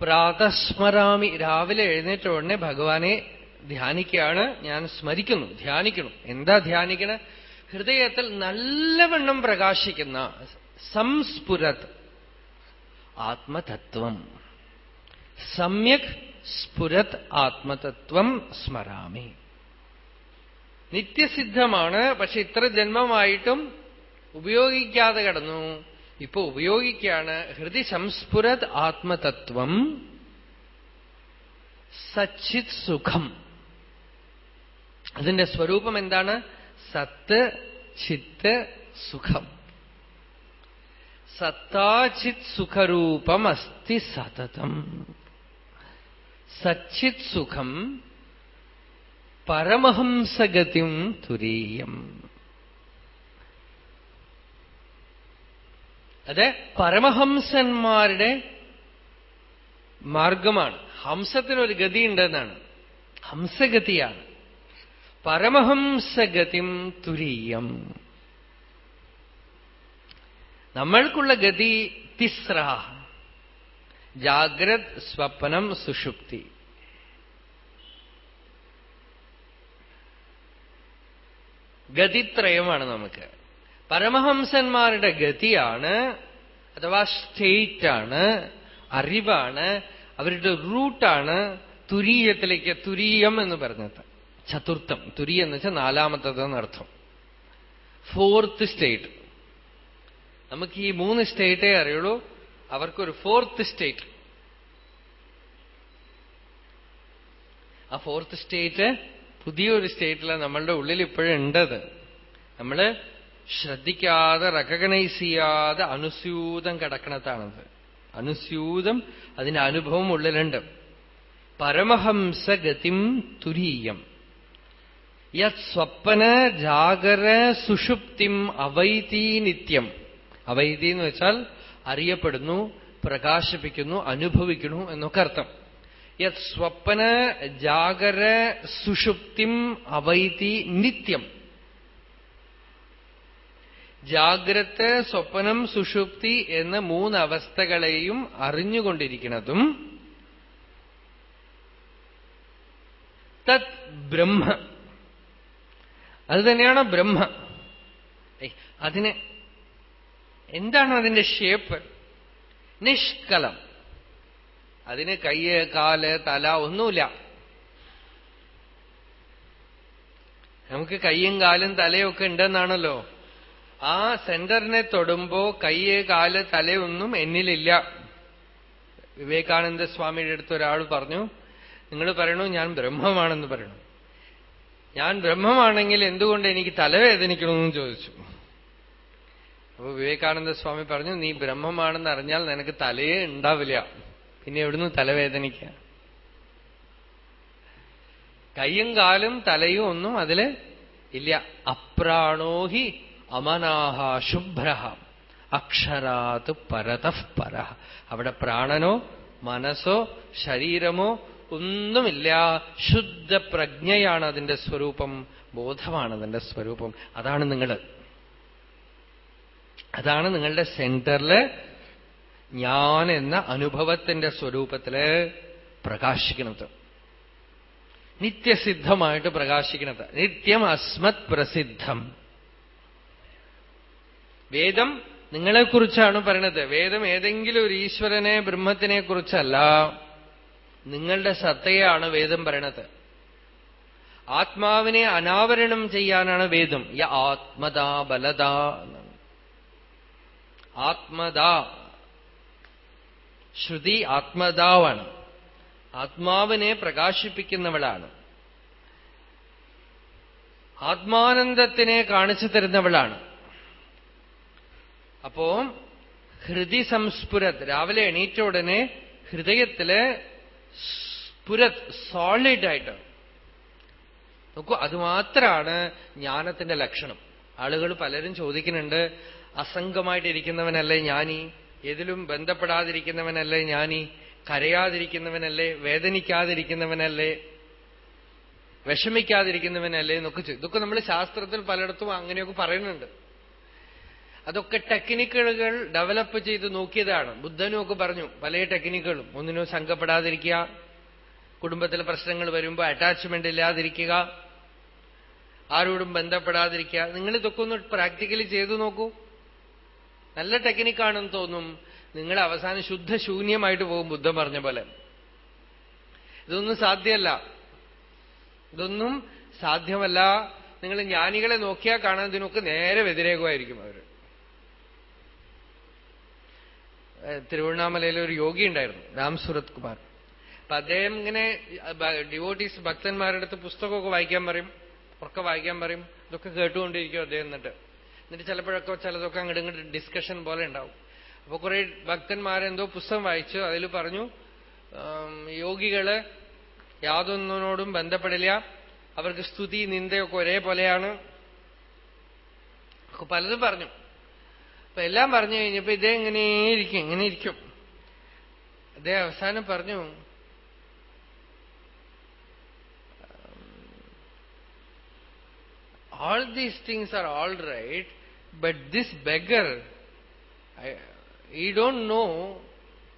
പ്രാതസ്മരാമി രാവിലെ എഴുന്നേറ്റ ഉടനെ ഭഗവാനെ ധ്യാനിക്കുകയാണ് ഞാൻ സ്മരിക്കുന്നു ധ്യാനിക്കണം എന്താ ധ്യാനിക്കണ? ഹൃദയത്തിൽ നല്ലവണ്ണം പ്രകാശിക്കുന്ന സംസ്ഫുരത് ആത്മതത്വം. സമ്യക് സ്ഫുരത് ആത്മതത്വം സ്മരാമി. നിത്യസിദ്ധമാണ് പക്ഷെ ഇത്ര ജന്മമായിട്ടും ഉപയോഗിക്കാതെ കടന്നു. ഇപ്പൊ ഉപയോഗിക്കുകയാണ് ഹൃദി സംസ്ഫുരത് ആത്മതത്വം സച്ചിത് സുഖം. അതിന്റെ സ്വരൂപം എന്താണ്? സത്ത് ചിത്ത് സുഖം. സത്താചിത് സുഖരൂപം അസ്തി സതതം. സച്ചിത് സുഖം പരമഹംസഗതിം തുരീയം. അത് പരമഹംസന്മാരുടെ മാർഗമാണ്. ഹംസത്തിനൊരു ഗതിയുണ്ടെന്നാണ്. ഹംസഗതിയാണ്. പരമഹംസഗതിം തുരീയം. നമ്മൾക്കുള്ള ഗതി തിസ്ര ജാഗ്രത് സ്വപ്നം സുഷുപ്തി. ഗതിത്രയമാണ് നമുക്ക്. പരമഹംസന്മാരുടെ ഗതിയാണ് അഥവാ സ്റ്റേറ്റാണ് അറിവാണ് അവരുടെ റൂട്ടാണ് തുരീയത്തിലേക്ക് തുരീയം എന്ന് പറഞ്ഞത്. ചതുർത്ഥം തുരീയം എന്ന് വെച്ചാൽ നാലാമത്തത് എന്നർത്ഥം ഫോർത്ത് സ്റ്റേറ്റ് നമുക്ക് ഈ മൂന്ന് സ്റ്റേറ്റേ അറിയുള്ളൂ. അവർക്കൊരു ഫോർത്ത് സ്റ്റേറ്റ് ആ ഫോർത്ത് സ്റ്റേറ്റ് പുതിയൊരു സ്റ്റേറ്റിലാണ് നമ്മളുടെ ഉള്ളിൽ ഇപ്പോഴുണ്ടത് നമ്മൾ ശ്രദ്ധിക്കാതെ റെക്കഗ്നൈസ് ചെയ്യാതെ അനുസ്യൂതം കിടക്കണതാണത്. അനുസ്യൂതം അതിന്റെ അനുഭവം ഉള്ളിലുണ്ട്. പരമഹംസഗതിം തുരീയം. യത് സ്വപ്ന ജാഗര സുഷുപ്തിം അവൈതി നിത്യം. അവൈതി എന്ന് വെച്ചാൽ അറിയപ്പെടുന്നു പ്രകാശിപ്പിക്കുന്നു അനുഭവിക്കുന്നു എന്നൊക്കെ അർത്ഥം. യത് സ്വപ്ന ജാഗര സുഷുപ്തിം അവൈതി നിത്യം. ജാഗ്രത് സ്വപ്നം സുഷുപ്തി എന്ന മൂന്ന് അവസ്ഥകളെയും അറിഞ്ഞുകൊണ്ടിരിക്കുന്നതും തത് ബ്രഹ്മ. അത് തന്നെയാണ് ബ്രഹ്മ അതിന് എന്താണ് അതിന്റെ ഷേപ്പ് നിഷ്കലം. അതിന് കയ്യ് കാൽ തല ഒന്നുമില്ല. നമുക്ക് കയ്യും കാലും തലയും ഒക്കെ ഉണ്ടെന്നാണല്ലോ. ആ സെന്ററിനെ തൊടുമ്പോ കയ്യ് കാൽ തലയൊന്നും എന്നിലില്ല. വിവേകാനന്ദ സ്വാമിയുടെ അടുത്ത് ഒരാൾ പറഞ്ഞു നിങ്ങൾ പറയണു ഞാൻ ബ്രഹ്മമാണെന്ന് പറയണു. ഞാൻ ബ്രഹ്മമാണെങ്കിൽ എന്തുകൊണ്ട് എനിക്ക് തലവേദനിക്കണമെന്ന് ചോദിച്ചു. അപ്പൊ വിവേകാനന്ദ സ്വാമി പറഞ്ഞു നീ ബ്രഹ്മമാണെന്ന് അറിഞ്ഞാൽ നിനക്ക് തലയേ ഉണ്ടാവില്ല. പിന്നെ എവിടുന്ന് തലവേദനിക്ക? കയ്യും കാലും തലയും ഒന്നും അതിൽ ഇല്ല. അപ്രാണോഹി അമനാഹ ശുഭ്ര അക്ഷരാത് പരതഃ പര അവിടെ പ്രാണനോ മനസ്സോ ശരീരമോ ഒന്നുമില്ല. ശുദ്ധ പ്രജ്ഞയാണ് അതിന്റെ സ്വരൂപം ബോധമാണ് അതിന്റെ സ്വരൂപം. അതാണ് നിങ്ങൾ അതാണ് നിങ്ങളുടെ സെന്ററിൽ ഞാൻ എന്ന അനുഭവത്തിന്റെ സ്വരൂപത്തിൽ പ്രകാശിക്കുന്നത്. നിത്യസിദ്ധമായിട്ട് പ്രകാശിക്കുന്നത്. നിത്യം അസ്മത് പ്രസിദ്ധം. വേദം നിങ്ങളെക്കുറിച്ചാണ് പറയണത്. വേദം ഏതെങ്കിലും ഒരു ഈശ്വരനെ ബ്രഹ്മത്തിനെ കുറിച്ചല്ല. നിങ്ങളുടെ സത്തയാണ് വേദം പറയണത്. ആത്മാവിനെ അനാവരണം ചെയ്യാനാണ് വേദം. യ ആത്മദാ ബലദാ ആത്മദാ. ശ്രുതി ആത്മദാവാണ്. ആത്മാവിനെ പ്രകാശിപ്പിക്കുന്നവളാണ്. ആത്മാനന്ദത്തിനെ കാണിച്ചു തരുന്നവളാണ്. അപ്പോ ഹൃദി സംസ്ഫുരത് രാവിലെ എണീറ്റ ഉടനെ ഹൃദയത്തിൽ സ്ഫുരത് സോളിഡായിട്ട് നോക്കൂ അതുമാത്രമാണ് ജ്ഞാനത്തിന്റെ ലക്ഷണം. ആളുകൾ പലരും ചോദിക്കുന്നുണ്ട് അസംഗമായിട്ടിരിക്കുന്നവനല്ലേ ഞാനി? ഏതിലും ബന്ധപ്പെടാതിരിക്കുന്നവനല്ലേ ഞാനി? കരയാതിരിക്കുന്നവനല്ലേ? വേദനിക്കാതിരിക്കുന്നവനല്ലേ? വിഷമിക്കാതിരിക്കുന്നവനല്ലേ എന്നൊക്കെ ഇതൊക്കെ നമ്മൾ ശാസ്ത്രത്തിൽ പലയിടത്തും അങ്ങനെയൊക്കെ പറയുന്നുണ്ട്. അതൊക്കെ ടെക്നിക്കുകൾ ഡെവലപ്പ് ചെയ്ത് നോക്കിയതാണ്. ബുദ്ധനും ഒക്കെ പറഞ്ഞു പല ടെക്നിക്കുകളും. ഒന്നിനും സംഘപ്പെടാതിരിക്കുക. കുടുംബത്തിലെ പ്രശ്നങ്ങൾ വരുമ്പോൾ അറ്റാച്ച്മെന്റ് ഇല്ലാതിരിക്കുക. ആരോടും ബന്ധപ്പെടാതിരിക്കുക. നിങ്ങൾ ഇതൊക്കെ ഒന്ന് പ്രാക്ടിക്കലി ചെയ്തു നോക്കൂ. നല്ല ടെക്നിക്കാണെന്ന് തോന്നും. നിങ്ങൾ അവസാനം ശുദ്ധ ശൂന്യമായിട്ട് പോകും ബുദ്ധൻ പറഞ്ഞ പോലെ. ഇതൊന്നും സാധ്യമല്ല. ഇതൊന്നും സാധ്യമല്ല. നിങ്ങൾ ജ്ഞാനികളെ നോക്കിയാൽ കാണാൻ ഇതിനൊക്കെ നേരെ വ്യതിരേകമായിരിക്കും അവർ. തിരുവണ്ണാമലയിൽ ഒരു യോഗി ഉണ്ടായിരുന്നു രാം സുരത് കുമാർ. അപ്പൊ അദ്ദേഹം ഇങ്ങനെ ഡിവോട്ടീസ് ഭക്തന്മാരുടെ അടുത്ത് പുസ്തകമൊക്കെ വായിക്കാൻ പറയും ഒക്കെ വായിക്കാൻ പറയും ഇതൊക്കെ കേട്ടുകൊണ്ടിരിക്കും അദ്ദേഹം എന്നിട്ട്. എന്നിട്ട് ചിലപ്പോഴൊക്കെ ചിലതൊക്കെ അങ്ങോട്ട് ഇങ്ങോട്ട് ഡിസ്കഷൻ പോലെ ഉണ്ടാവും. അപ്പൊ കുറെ ഭക്തന്മാരെന്തോ പുസ്തകം വായിച്ചു അതിൽ പറഞ്ഞു യോഗികൾ യാതൊന്നിനോടും ബന്ധപ്പെടില്ല അവർക്ക് സ്തുതി നിന്ദയൊക്കെ ഒരേപോലെയാണ്. പലതും പറഞ്ഞു അപ്പൊ എല്ലാം പറഞ്ഞു കഴിഞ്ഞപ്പോ ഇതേ എങ്ങനെ ഇരിക്കും ഇങ്ങനെ ഇരിക്കും അദ്ദേഹം അവസാനം പറഞ്ഞു all these things are all right, but this beggar, I, he don't know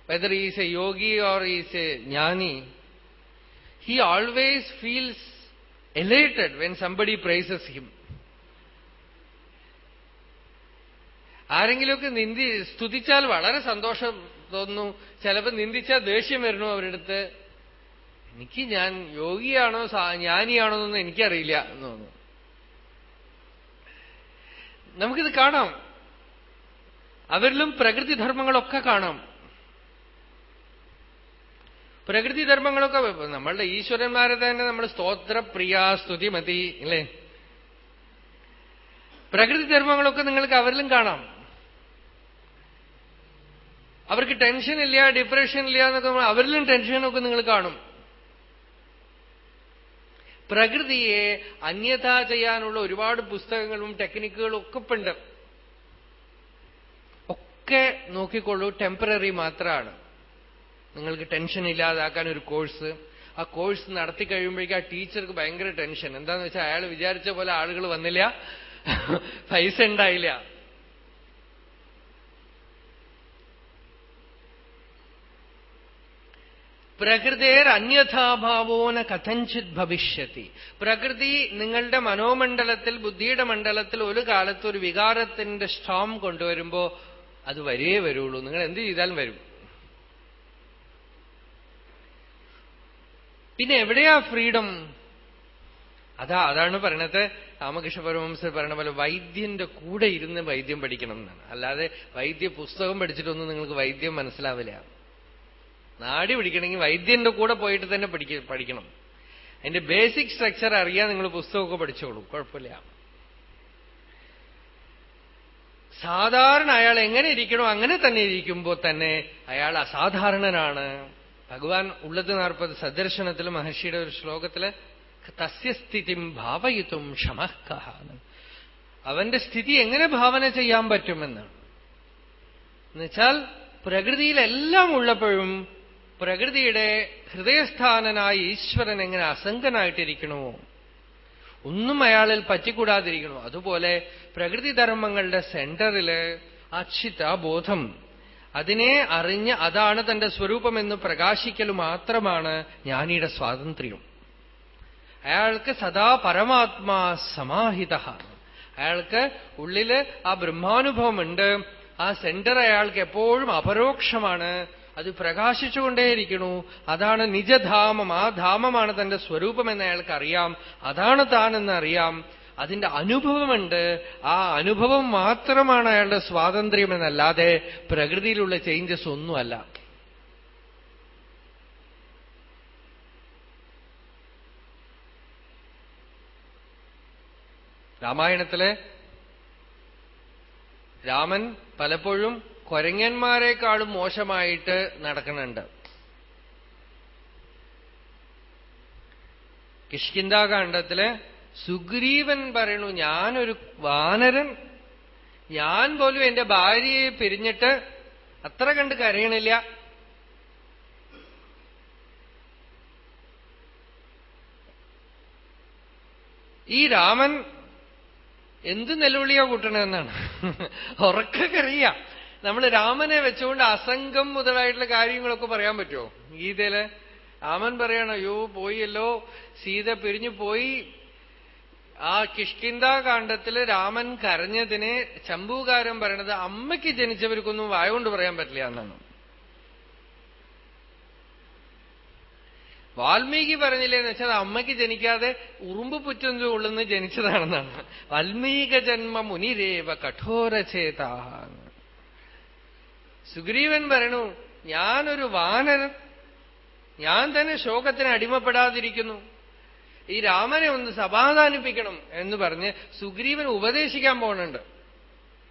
whether he is a yogi or he is a jnani. He always feels elated when somebody praises him. ആരെങ്കിലുമൊക്കെ നിന്ദി സ്തുതിച്ചാൽ വളരെ സന്തോഷം തോന്നുന്നു. ചിലപ്പോൾ നിന്ദിച്ചാൽ ദേഷ്യം വരണു അവരുടെ അടുത്ത് എനിക്ക് ഞാൻ യോഗിയാണോ ജ്ഞാനിയാണോ എന്നൊന്നും എനിക്കറിയില്ല എന്ന് തോന്നുന്നു. നമുക്കിത് കാണാം. അവരിലും പ്രകൃതി ധർമ്മങ്ങളൊക്കെ കാണാം. പ്രകൃതി ധർമ്മങ്ങളൊക്കെ നമ്മളുടെ ഈശ്വരന്മാരെ തന്നെ നമ്മൾ സ്തോത്ര സ്തോത്രപ്രിയ സ്തുതിമതി അല്ലേ? പ്രകൃതി ധർമ്മങ്ങളൊക്കെ നിങ്ങൾക്ക് അവരിലും കാണാം. അവർക്ക് ടെൻഷൻ ഇല്ല ഡിപ്രഷൻ ഇല്ല എന്നൊക്കെ അവരിലും ടെൻഷനൊക്കെ നിങ്ങൾ കാണും. പ്രകൃതിയെ അന്യത ചെയ്യാനുള്ള ഒരുപാട് പുസ്തകങ്ങളും ടെക്നിക്കുകളും ഒക്കെ ഉണ്ട്. ഒക്കെ നോക്കിക്കൊള്ളൂ ടെമ്പററി മാത്രമാണ് നിങ്ങൾക്ക് ടെൻഷൻ ഇല്ലാതാക്കാൻ ഒരു കോഴ്സ് ആ കോഴ്സ് നടത്തി കഴിയുമ്പോഴേക്കും ആ ടീച്ചർക്ക് ഭയങ്കര ടെൻഷൻ എന്താന്ന് വെച്ചാൽ അയാൾ വിചാരിച്ച പോലെ ആളുകൾ വന്നില്ല. പൈസ ഉണ്ടായില്ല. പ്രകൃതേർ അന്യഥാഭാവോന കഥഞ്ചിത് ഭവിഷ്യത്തി പ്രകൃതി നിങ്ങളുടെ മനോമണ്ഡലത്തിൽ ബുദ്ധിയുടെ മണ്ഡലത്തിൽ ഒരു കാലത്ത് ഒരു വികാരത്തിന്റെ സ്ട്രോം കൊണ്ടുവരുമ്പോ അത് വരേ വരുള്ളൂ. നിങ്ങൾ എന്ത് ചെയ്താലും വരും. പിന്നെ എവിടെയാ ഫ്രീഡം? അതാ അതാണ് പറയണത് രാമകൃഷ്ണ പരമംസർ പറയണ പോലെ വൈദ്യന്റെ കൂടെ ഇരുന്ന് വൈദ്യം പഠിക്കണം എന്നാണ്. അല്ലാതെ വൈദ്യ പുസ്തകം പഠിച്ചിട്ടൊന്നും നിങ്ങൾക്ക് വൈദ്യം മനസ്സിലാവില്ല. നാടി പിടിക്കണമെങ്കിൽ വൈദ്യന്റെ കൂടെ പോയിട്ട് തന്നെ പഠിക്ക പഠിക്കണം. അതിന്റെ ബേസിക് സ്ട്രക്ചർ അറിയാൻ നിങ്ങൾ പുസ്തകമൊക്കെ പഠിച്ചോളൂ. കുഴപ്പമില്ല. സാധാരണ അയാൾ എങ്ങനെ ഇരിക്കണോ അങ്ങനെ തന്നെ ഇരിക്കുമ്പോൾ തന്നെ അയാൾ അസാധാരണനാണ്. ഭഗവാൻ ഉള്ളത് നാൽപ്പത് സദർശനത്തിൽ മഹർഷിയുടെ ഒരു ശ്ലോകത്തിൽ തസ്യസ്ഥിതിം ഭാവയിത്തും ക്ഷമക്കഹ അവന്റെ സ്ഥിതി എങ്ങനെ ഭാവന ചെയ്യാൻ പറ്റുമെന്നാണ് എന്നുവെച്ചാൽ പ്രകൃതിയിലെല്ലാം ഉള്ളപ്പോഴും പ്രകൃതിയുടെ ഹൃദയസ്ഥാനനായ ഈശ്വരൻ എങ്ങനെ അസംഗനായിട്ടിരിക്കണമോ ഒന്നും അയാളിൽ പറ്റിക്കൂടാതിരിക്കണോ? അതുപോലെ പ്രകൃതി ധർമ്മങ്ങളുടെ സെന്ററിൽ അക്ഷിത ബോധം. അതിനെ അറിഞ്ഞ് അതാണ് തന്റെ സ്വരൂപമെന്ന് പ്രകാശിക്കൽ മാത്രമാണ് ജ്ഞാനിയുടെ സ്വാതന്ത്ര്യം. അയാൾക്ക് സദാ പരമാത്മാ സമാഹിത. അയാൾക്ക് ഉള്ളിൽ ആ ബ്രഹ്മാനുഭവമുണ്ട്. ആ സെന്റർ അയാൾക്ക് എപ്പോഴും അപരോക്ഷമാണ്. അത് പ്രകാശിച്ചുകൊണ്ടേയിരിക്കണു അതാണ് നിജധാമം. ആ ധാമമാണ് തന്റെ സ്വരൂപമെന്ന് അയാൾക്ക് അറിയാം അതാണ് താനെന്ന് അറിയാം. അതിന്റെ അനുഭവമുണ്ട്. ആ അനുഭവം മാത്രമാണ് അയാളുടെ സ്വാതന്ത്ര്യം എന്നല്ലാതെ പ്രകൃതിയിലുള്ള ചേഞ്ചസ് ഒന്നുമല്ല. രാമായണത്തിലെ രാമൻ പലപ്പോഴും കൊരങ്ങന്മാരെക്കാളും മോശമായിട്ട് നടക്കുന്നുണ്ട്. കിഷ്കിന്താകാന്ഡത്തിൽ സുഗ്രീവൻ പറയണു ഞാനൊരു വാനരൻ. ഞാൻ പോലും എന്റെ ഭാര്യയെ പിരിഞ്ഞിട്ട് അത്ര കണ്ട് കരയണില്ല. ഈ രാമൻ എന്ത് നെല്ലുള്ളിയാ കൂട്ടണെന്നാണ് ഉറക്ക നമ്മൾ രാമനെ വെച്ചുകൊണ്ട് അസംഗം മുതലായിട്ടുള്ള കാര്യങ്ങളൊക്കെ പറയാൻ പറ്റുമോ? ഗീതയിൽ രാമൻ പറയണം അയ്യോ പോയല്ലോ സീത പിരിഞ്ഞു പോയി. ആ കിഷ്കിന്താകാന്ഡത്തിൽ രാമൻ കരഞ്ഞതിനെ ചമ്പൂകാരൻ പറയണത് അമ്മയ്ക്ക് ജനിച്ചവർക്കൊന്നും വായുകൊണ്ട് പറയാൻ പറ്റില്ല എന്നാണ്. വാൽമീകി പറഞ്ഞില്ലേന്ന് വെച്ചാൽ അമ്മയ്ക്ക് ജനിക്കാതെ ഉറുമ്പ് പുറ്റൊന്നു നിന്ന് ജനിച്ചതാണെന്നാണ്. വാൽമീക ജന്മ മുനിരേവ കഠോരചേത സുഗ്രീവൻ പറയണു ഞാനൊരു വാനരൻ ഞാൻ തന്നെ ശോകത്തിന് അടിമപ്പെടാതിരിക്കുന്നു. ഈ രാമനെ ഒന്ന് സമാധാനിപ്പിക്കണം എന്ന് പറഞ്ഞ് സുഗ്രീവൻ ഉപദേശിക്കാൻ പോകുന്നുണ്ട്.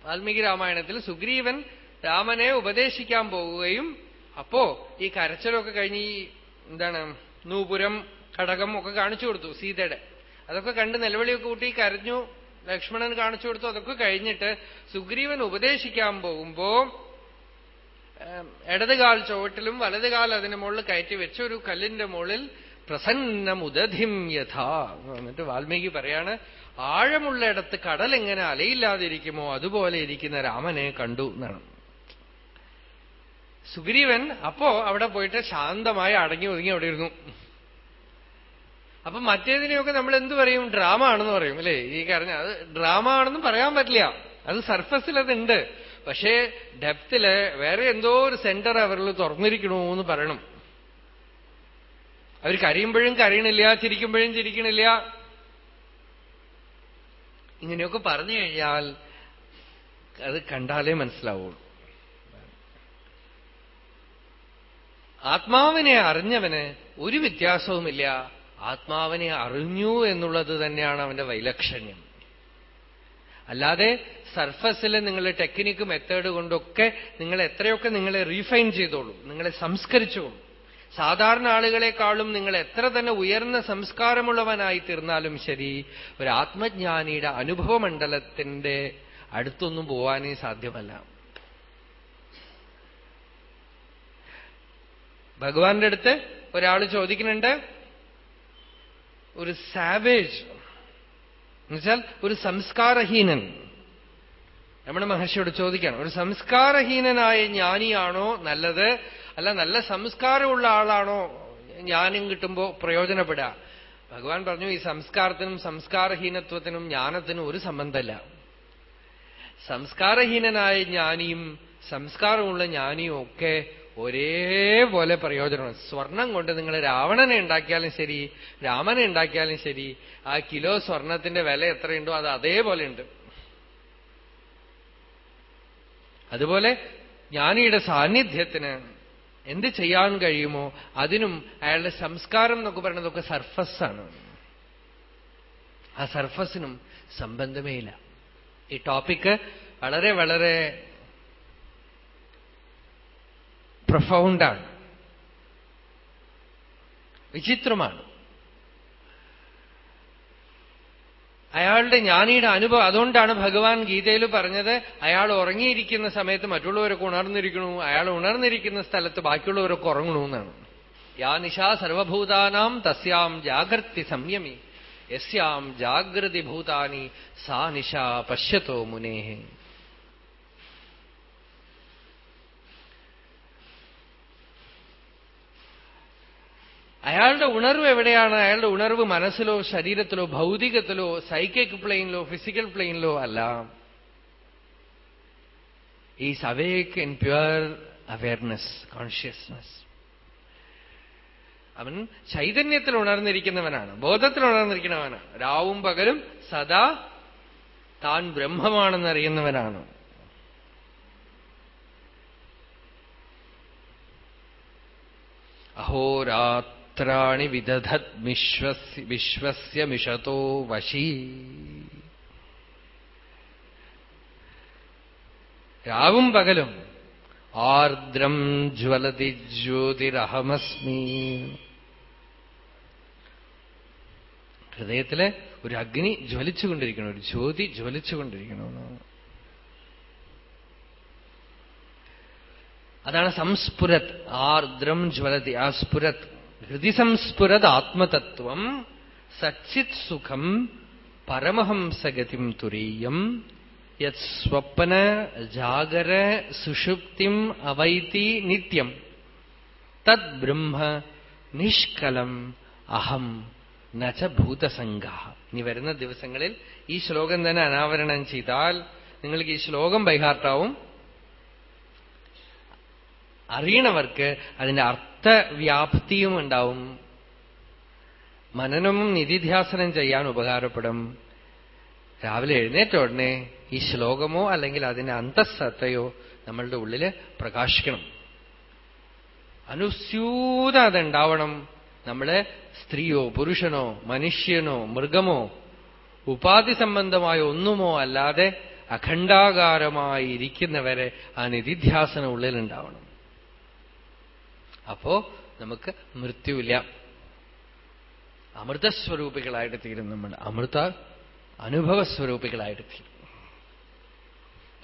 വാൽമീകി രാമായണത്തിൽ സുഗ്രീവൻ രാമനെ ഉപദേശിക്കാൻ പോവുകയും അപ്പോ ഈ കരച്ചിലൊക്കെ കഴിഞ്ഞ് ഈ എന്താണ് നൂപുരം ഘടകം ഒക്കെ കാണിച്ചു കൊടുത്തു സീതയുടെ. അതൊക്കെ കണ്ട് നിലവിളിയൊക്കെ കൂട്ടി കരഞ്ഞു ലക്ഷ്മണൻ കാണിച്ചു കൊടുത്തു അതൊക്കെ കഴിഞ്ഞിട്ട് സുഗ്രീവൻ ഉപദേശിക്കാൻ പോകുമ്പോ ഇടതുകാൽ ചുവട്ടിലും വലതുകാൽ അതിന് മുകളിൽ കയറ്റി വെച്ച ഒരു കല്ലിന്റെ മുകളിൽ പ്രസന്നമുദധിം യഥാ എന്നിട്ട് വാൽമീകി പറയാണ് ആഴമുള്ളയിടത്ത് കടൽ എങ്ങനെ അലയില്ലാതിരിക്കുമോ അതുപോലെ ഇരിക്കുന്ന രാമനെ കണ്ടു എന്നാണ്. സുഗ്രീവൻ അപ്പോ അവിടെ പോയിട്ട് ശാന്തമായി അടങ്ങി ഒതുങ്ങി അവിടെ ഇരുന്നു. അപ്പൊ മറ്റേതിനെയൊക്കെ നമ്മൾ എന്തു പറയും? ഡ്രാമ ആണെന്ന് പറയും അല്ലേ? ഈ കരഞ്ഞ അത് ഡ്രാമ ആണെന്നും പറയാൻ പറ്റില്ല. അത് സർഫസിൽ അതുണ്ട് പക്ഷേ ഡെപ്തിൽ വേറെ എന്തോ ഒരു സെന്റർ അവരിൽ തുറന്നിരിക്കണമെന്ന് പറയണം. അവർ കരയുമ്പോഴും കരയണില്ല ചിരിക്കുമ്പോഴും ചിരിക്കണില്ല. ഇങ്ങനെയൊക്കെ പറഞ്ഞു കഴിഞ്ഞാൽ അത് കണ്ടാലേ മനസ്സിലാവുള്ളൂ. ആത്മാവിനെ അറിഞ്ഞവന് ഒരു വ്യത്യാസവുമില്ല. ആത്മാവിനെ അറിഞ്ഞു എന്നുള്ളത് തന്നെയാണ് അവന്റെ വൈലക്ഷണ്യം. അല്ലാതെ സർഫസിൽ നിങ്ങൾ ടെക്നിക്ക് മെത്തേഡ് കൊണ്ടൊക്കെ നിങ്ങൾ എത്രയൊക്കെ നിങ്ങളെ റീഫൈൻ ചെയ്തോളൂ നിങ്ങളെ സംസ്കരിച്ചോളൂ. സാധാരണ ആളുകളെക്കാളും നിങ്ങൾ എത്ര തന്നെ ഉയർന്ന സംസ്കാരമുള്ളവനായി തീർന്നാലും ശരി ഒരു ആത്മജ്ഞാനിയുടെ അനുഭവമണ്ഡലത്തിന്റെ അടുത്തൊന്നും പോവാനേ സാധ്യമല്ല. ഭഗവാന്റെ അടുത്ത് ഒരാൾ ചോദിക്കുന്നുണ്ട് ഒരു സാവേജ് എന്നുവെച്ചാൽ ഒരു സംസ്കാരഹീനൻ. രമണ മഹർഷിയോട് ചോദിക്കണം ഒരു സംസ്കാരഹീനനായ ജ്ഞാനിയാണോ നല്ലത്? അല്ല നല്ല സംസ്കാരമുള്ള ആളാണോ ജ്ഞാനം കിട്ടുമ്പോ പ്രയോജനപ്പെടുക? ഭഗവാൻ പറഞ്ഞു ഈ സംസ്കാരത്തിനും സംസ്കാരഹീനത്വത്തിനും ജ്ഞാനത്തിനും ഒരു സംബന്ധമല്ല സംസ്കാരഹീനനായ ജ്ഞാനിയും സംസ്കാരമുള്ള ജ്ഞാനിയും ഒക്കെ ഒരേപോലെ പ്രയോജനമാണ് സ്വർണം കൊണ്ട് നിങ്ങൾ രാവണനെ ഉണ്ടാക്കിയാലും ശരി രാമനെ ഉണ്ടാക്കിയാലും ശരി ആ കിലോ സ്വർണത്തിന്റെ വില എത്രയുണ്ടോ അത് അതേപോലെ ഉണ്ട്. അതുപോലെ ജ്ഞാനിയുടെ സാന്നിധ്യത്തിന് എന്ത് ചെയ്യാൻ കഴിയുമോ അതിനും അയാളുടെ സംസ്കാരം എന്നൊക്കെ പറയുന്നതൊക്കെ സർഫസാണ് ആ സർഫസിനും സംബന്ധമേ ഇല്ല. ഈ ടോപ്പിക്ക് വളരെ വളരെ പ്രൊഫൗണ്ടാണ് വിചിത്രമാണ്. അയാളുടെ ജ്ഞാനിയുടെ അനുഭവം അതുകൊണ്ടാണ് ഭഗവാൻ ഗീതയിൽ പറഞ്ഞത് അയാൾ ഉറങ്ങിയിരിക്കുന്ന സമയത്ത് മറ്റുള്ളവരൊക്കെ ഉണർന്നിരിക്കണു അയാൾ ഉണർന്നിരിക്കുന്ന സ്ഥലത്ത് ബാക്കിയുള്ളവരൊക്കെ ഉറങ്ങണമെന്നാണ് യാ നിശാ സർവഭൂതാനാം തസ്യാം ജാഗ്രതി സംയമി യസ്യാം ജാഗ്രതി ഭൂതാനി സാ നിശാ പശ്യത്തോ മുനേഹേ. അയാളുടെ ഉണർവ് എവിടെയാണ്? അയാളുടെ ഉണർവ് മനസ്സിലോ ശരീരത്തിലോ ഭൗതികത്തിലോ സൈക്കിക് പ്ലെയിനിലോ ഫിസിക്കൽ പ്ലെയിനിലോ അല്ല. ഈ awake in pure awareness consciousness അവൻ ചൈതന്യത്തിൽ ഉണർന്നിരിക്കുന്നവനാണ് ബോധത്തിൽ ഉണർന്നിരിക്കുന്നവനാണ്. രാവും പകലും സദാ താൻ ബ്രഹ്മമാണെന്നറിയുന്നവനാണ്. അഹോരാത്രാണി വിദധത് വിശ്വസ്യ മിഷതോ വശീ. രാവും പകലും ആർദ്രം ജ്വലതി ജ്യോതിരഹമസ്മി. ഹൃദയത്തിലെ ഒരു അഗ്നി ജ്വലിച്ചുകൊണ്ടിരിക്കണം ഒരു ജ്യോതി ജ്വലിച്ചുകൊണ്ടിരിക്കണമെന്നാണ് അതാണ് സംസ്ഫുരത് ആർദ്രം ജ്വലതി ആ സ്ഫുരത് ഹൃദി സംസ്ഫുരത് ആത്മതത്വം സച്ചിത് സുഖം പരമഹംസഗതിം തുരീയം യത് സ്വപ്ന ജാഗര സുഷുപ്തിം അവൈതി നിത്യം. തദ് ബ്രഹ്മ നിഷ്കലം അഹം നച്ച ഭൂതസംഗ ഇനി വരുന്ന ദിവസങ്ങളിൽ ഈ ശ്ലോകം തന്നെ അനാവരണം ചെയ്താൽ നിങ്ങൾക്ക് ഈ ശ്ലോകം ബൈഹാർട്ടാവും. അറിയണവർക്ക് അതിന്റെ അർത്ഥവ്യാപ്തിയും ഉണ്ടാവും. മനനവും നിധിധ്യാസനം ചെയ്യാൻ ഉപകാരപ്പെടും. രാവിലെ എഴുന്നേറ്റ ഉടനെ ഈ ശ്ലോകമോ അല്ലെങ്കിൽ അതിന്റെ അന്തസ്സത്തയോ നമ്മളുടെ ഉള്ളിൽ പ്രകാശിക്കണം. അനുസ്യൂത അതുണ്ടാവണം. നമ്മൾ സ്ത്രീയോ പുരുഷനോ മനുഷ്യനോ മൃഗമോ ഉപാധി സംബന്ധമായ ഒന്നുമോ അല്ലാതെ അഖണ്ഡാകാരമായി ഇരിക്കുന്നവരെ ആ നിധിധ്യാസന ഉള്ളിലുണ്ടാവണം. അപ്പോ നമുക്ക് മൃത്യുവില്ല. അമൃതസ്വരൂപികളായിട്ട് തീരും നമ്മൾ. അമൃത അനുഭവസ്വരൂപികളായിട്ട് തീരും.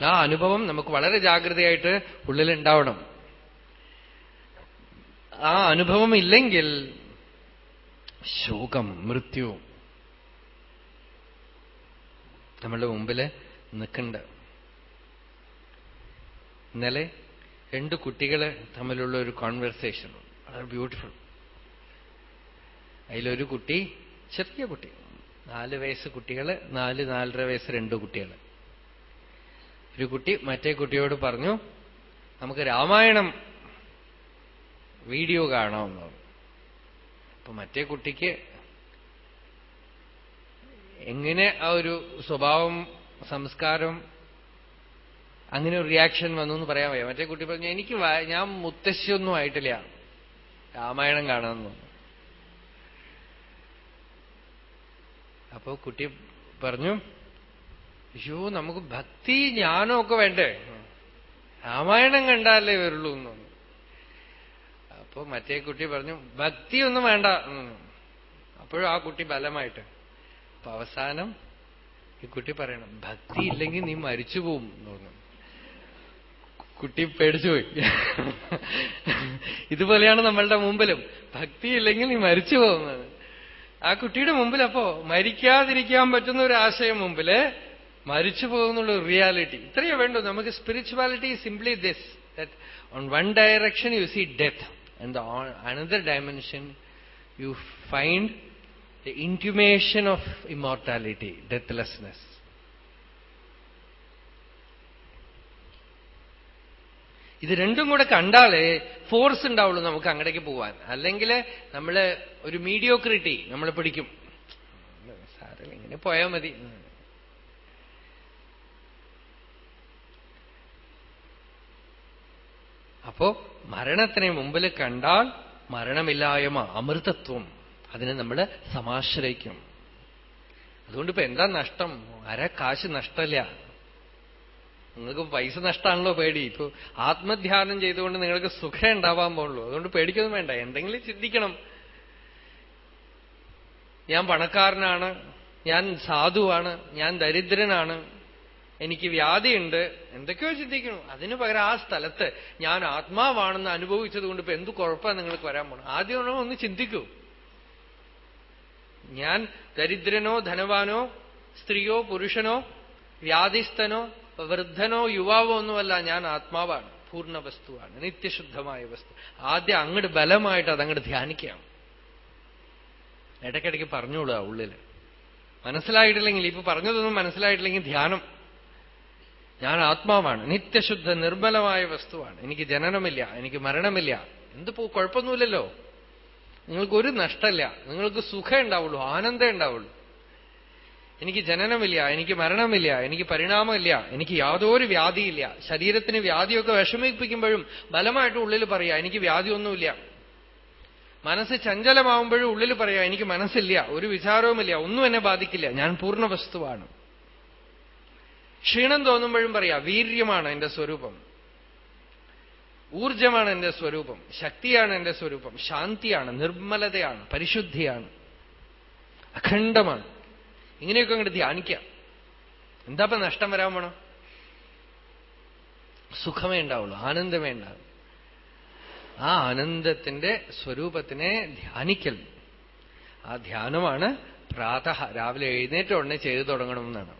ആ അനുഭവം നമുക്ക് വളരെ ജാഗ്രതയായിട്ട് ഉള്ളിലുണ്ടാവണം. ആ അനുഭവം ഇല്ലെങ്കിൽ ശോകം മൃത്യു നമ്മളുടെ മുമ്പിൽ നിൽക്കണ്ട. ഇന്നലെ രണ്ട് കുട്ടികളെ തമ്മിലുള്ള ഒരു കോൺവെർസേഷൻ വളരെ ബ്യൂട്ടിഫുൾ അതിലൊരു കുട്ടി ചെറിയ കുട്ടി. നാല് വയസ്സ് കുട്ടികൾ നാല് നാലര വയസ്സ് രണ്ട് കുട്ടികൾ ഒരു കുട്ടി മറ്റേ കുട്ടിയോട് പറഞ്ഞു നമുക്ക് രാമായണം വീഡിയോ കാണാമെന്ന് അപ്പൊ മറ്റേ കുട്ടിക്ക് എങ്ങനെ ആ ഒരു സ്വഭാവം സംസ്കാരം അങ്ങനെ ഒരു റിയാക്ഷൻ വന്നു എന്ന് പറയാൻ വയ്യ. മറ്റേ കുട്ടി പറഞ്ഞു എനിക്ക് ഞാൻ മുത്തശ്ശിയൊന്നും ആയിട്ടില്ല. രാമായണം കാണാമെന്ന് അപ്പോ കുട്ടി പറഞ്ഞു അയ്യോ നമുക്ക് ഭക്തി ജ്ഞാനമൊക്കെ വേണ്ടേ? രാമായണം കണ്ടാലേ വരുള്ളൂ എന്ന് അപ്പോ മറ്റേ കുട്ടി പറഞ്ഞു ഭക്തിയൊന്നും വേണ്ട. അപ്പോഴും ആ കുട്ടി ബലമായിട്ട്. അപ്പൊ അവസാനം ഈ കുട്ടി പറയണം ഭക്തി ഇല്ലെങ്കിൽ നീ മരിച്ചു പോവും എന്ന് പറഞ്ഞു. കുട്ടി പേടിച്ചുപോയി ഇതുപോലെയാണ് നമ്മളുടെ മുമ്പിലും. ഭക്തിയില്ലെങ്കിൽ നീ മരിച്ചു പോകുന്നത്. ആ കുട്ടിയുടെ മുമ്പിൽ അപ്പോ മരിക്കാതിരിക്കാൻ പറ്റുന്ന ഒരു ആശയം മുമ്പിൽ മരിച്ചു പോകുന്നുള്ള റിയാലിറ്റി ഇത്രയേ വേണ്ടൂ. നമുക്ക് spirituality simply this on one direction you see death and another another you find the the of immortality immortality, ഇത് രണ്ടും കൂടെ കണ്ടാലേ ഫോഴ്സ് ഉണ്ടാവുള്ളൂ നമുക്ക് അങ്ങടേക്ക് പോവാൻ. അല്ലെങ്കിൽ നമ്മൾ ഒരു മീഡിയോക്രിറ്റി നമ്മൾ പിടിക്കും. ഇങ്ങനെ പോയാൽ മതി. അപ്പോ മരണത്തിനെ മുമ്പിൽ കണ്ടാൽ മരണമില്ലായ്മ അമൃതത്വം അതിനെ നമ്മൾ സമാശ്രയിക്കും. അതുകൊണ്ട് ഇപ്പൊ എന്താ നഷ്ടം? അര കാശ് നഷ്ടമില്ല നിങ്ങൾക്ക് പൈസ നഷ്ടമാണല്ലോ പേടി. ഇപ്പൊ ആത്മധ്യാനം ചെയ്തുകൊണ്ട് നിങ്ങൾക്ക് സുഖം ഉണ്ടാവാൻ പോകുള്ളൂ അതുകൊണ്ട് പേടിക്കൊന്നും വേണ്ട. എന്തെങ്കിലും ചിന്തിക്കണം. ഞാൻ പണക്കാരനാണ്. ഞാൻ സാധുവാണ്. ഞാൻ ദരിദ്രനാണ്. എനിക്ക് വ്യാധിയുണ്ട്. എന്തൊക്കെയോ ചിന്തിക്കണം അതിനു പകരം ആ സ്ഥലത്ത് ഞാൻ ആത്മാവാണെന്ന് അനുഭവിച്ചത് കൊണ്ട് ഇപ്പൊ എന്ത് കുഴപ്പമാണ് നിങ്ങൾക്ക് വരാൻ പോകണം ആദ്യം ഒന്ന് ചിന്തിക്കൂ. ഞാൻ ദരിദ്രനോ ധനവാനോ സ്ത്രീയോ പുരുഷനോ വ്യാധിസ്ഥനോ വൃദ്ധനോ യുവാവോ ഒന്നുമല്ല ഞാൻ ആത്മാവാണ് പൂർണ വസ്തുവാണ് നിത്യശുദ്ധമായ വസ്തു. ആദ്യം അങ്ങോട്ട് ബലമായിട്ട് അതങ്ങോട്ട് ധ്യാനിക്കാം. ഇടയ്ക്കിടയ്ക്ക് പറഞ്ഞോളൂ ഉള്ളിൽ. മനസ്സിലായിട്ടില്ലെങ്കിൽ ഇപ്പൊ പറഞ്ഞതൊന്നും മനസ്സിലായിട്ടില്ലെങ്കിൽ ധ്യാനം. ഞാൻ ആത്മാവാണ് നിത്യശുദ്ധ നിർമ്മലമായ വസ്തുവാണ്. എനിക്ക് ജനനമില്ല എനിക്ക് മരണമില്ല. എന്ത് പോ കുഴപ്പമൊന്നുമില്ലല്ലോ. നിങ്ങൾക്ക് ഒരു നഷ്ടമില്ല. നിങ്ങൾക്ക് സുഖമേ ഉണ്ടാവുള്ളൂ ആനന്ദേ ഉണ്ടാവുള്ളൂ. എനിക്ക് ജനനമില്ല എനിക്ക് മരണമില്ല എനിക്ക് പരിണാമമില്ല എനിക്ക് യാതൊരു വ്യാധിയില്ല. ശരീരത്തിന് വ്യാധിയൊക്കെ വിഷമിപ്പിക്കുമ്പോഴും ബലമായിട്ട് ഉള്ളിൽ പറയാ എനിക്ക് വ്യാധിയൊന്നുമില്ല. മനസ്സ് ചഞ്ചലമാവുമ്പോഴും ഉള്ളിൽ പറയാ എനിക്ക് മനസ്സില്ല ഒരു വിചാരവുമില്ല ഒന്നും എന്നെ ബാധിക്കില്ല. ഞാൻ പൂർണ വസ്തുവാണ്. ക്ഷീണം തോന്നുമ്പോഴും പറയാ വീര്യമാണ് എന്റെ സ്വരൂപം. ഊർജമാണ് എന്റെ സ്വരൂപം. ശക്തിയാണ് എന്റെ സ്വരൂപം. ശാന്തിയാണ് നിർമ്മലതയാണ് പരിശുദ്ധിയാണ്. അഖണ്ഡമാണ്. ഇങ്ങനെയൊക്കെ അങ്ങോട്ട് ധ്യാനിക്കാം. എന്താ ഇപ്പൊ നഷ്ടം വരാൻ വേണം സുഖമേ ഉണ്ടാവുള്ളൂ ആനന്ദമേ ഉണ്ടാവും ആ ആനന്ദത്തിന്റെ സ്വരൂപത്തിനെ ധ്യാനിക്കൽ. ആ ധ്യാനമാണ് പ്രാത രാവിലെ എഴുന്നേറ്റ ഉടനെ ചെയ്തു തുടങ്ങണമെന്നാണ്.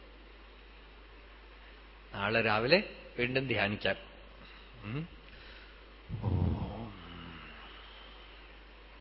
നാളെ രാവിലെ വീണ്ടും ധ്യാനിക്കാം. ഓ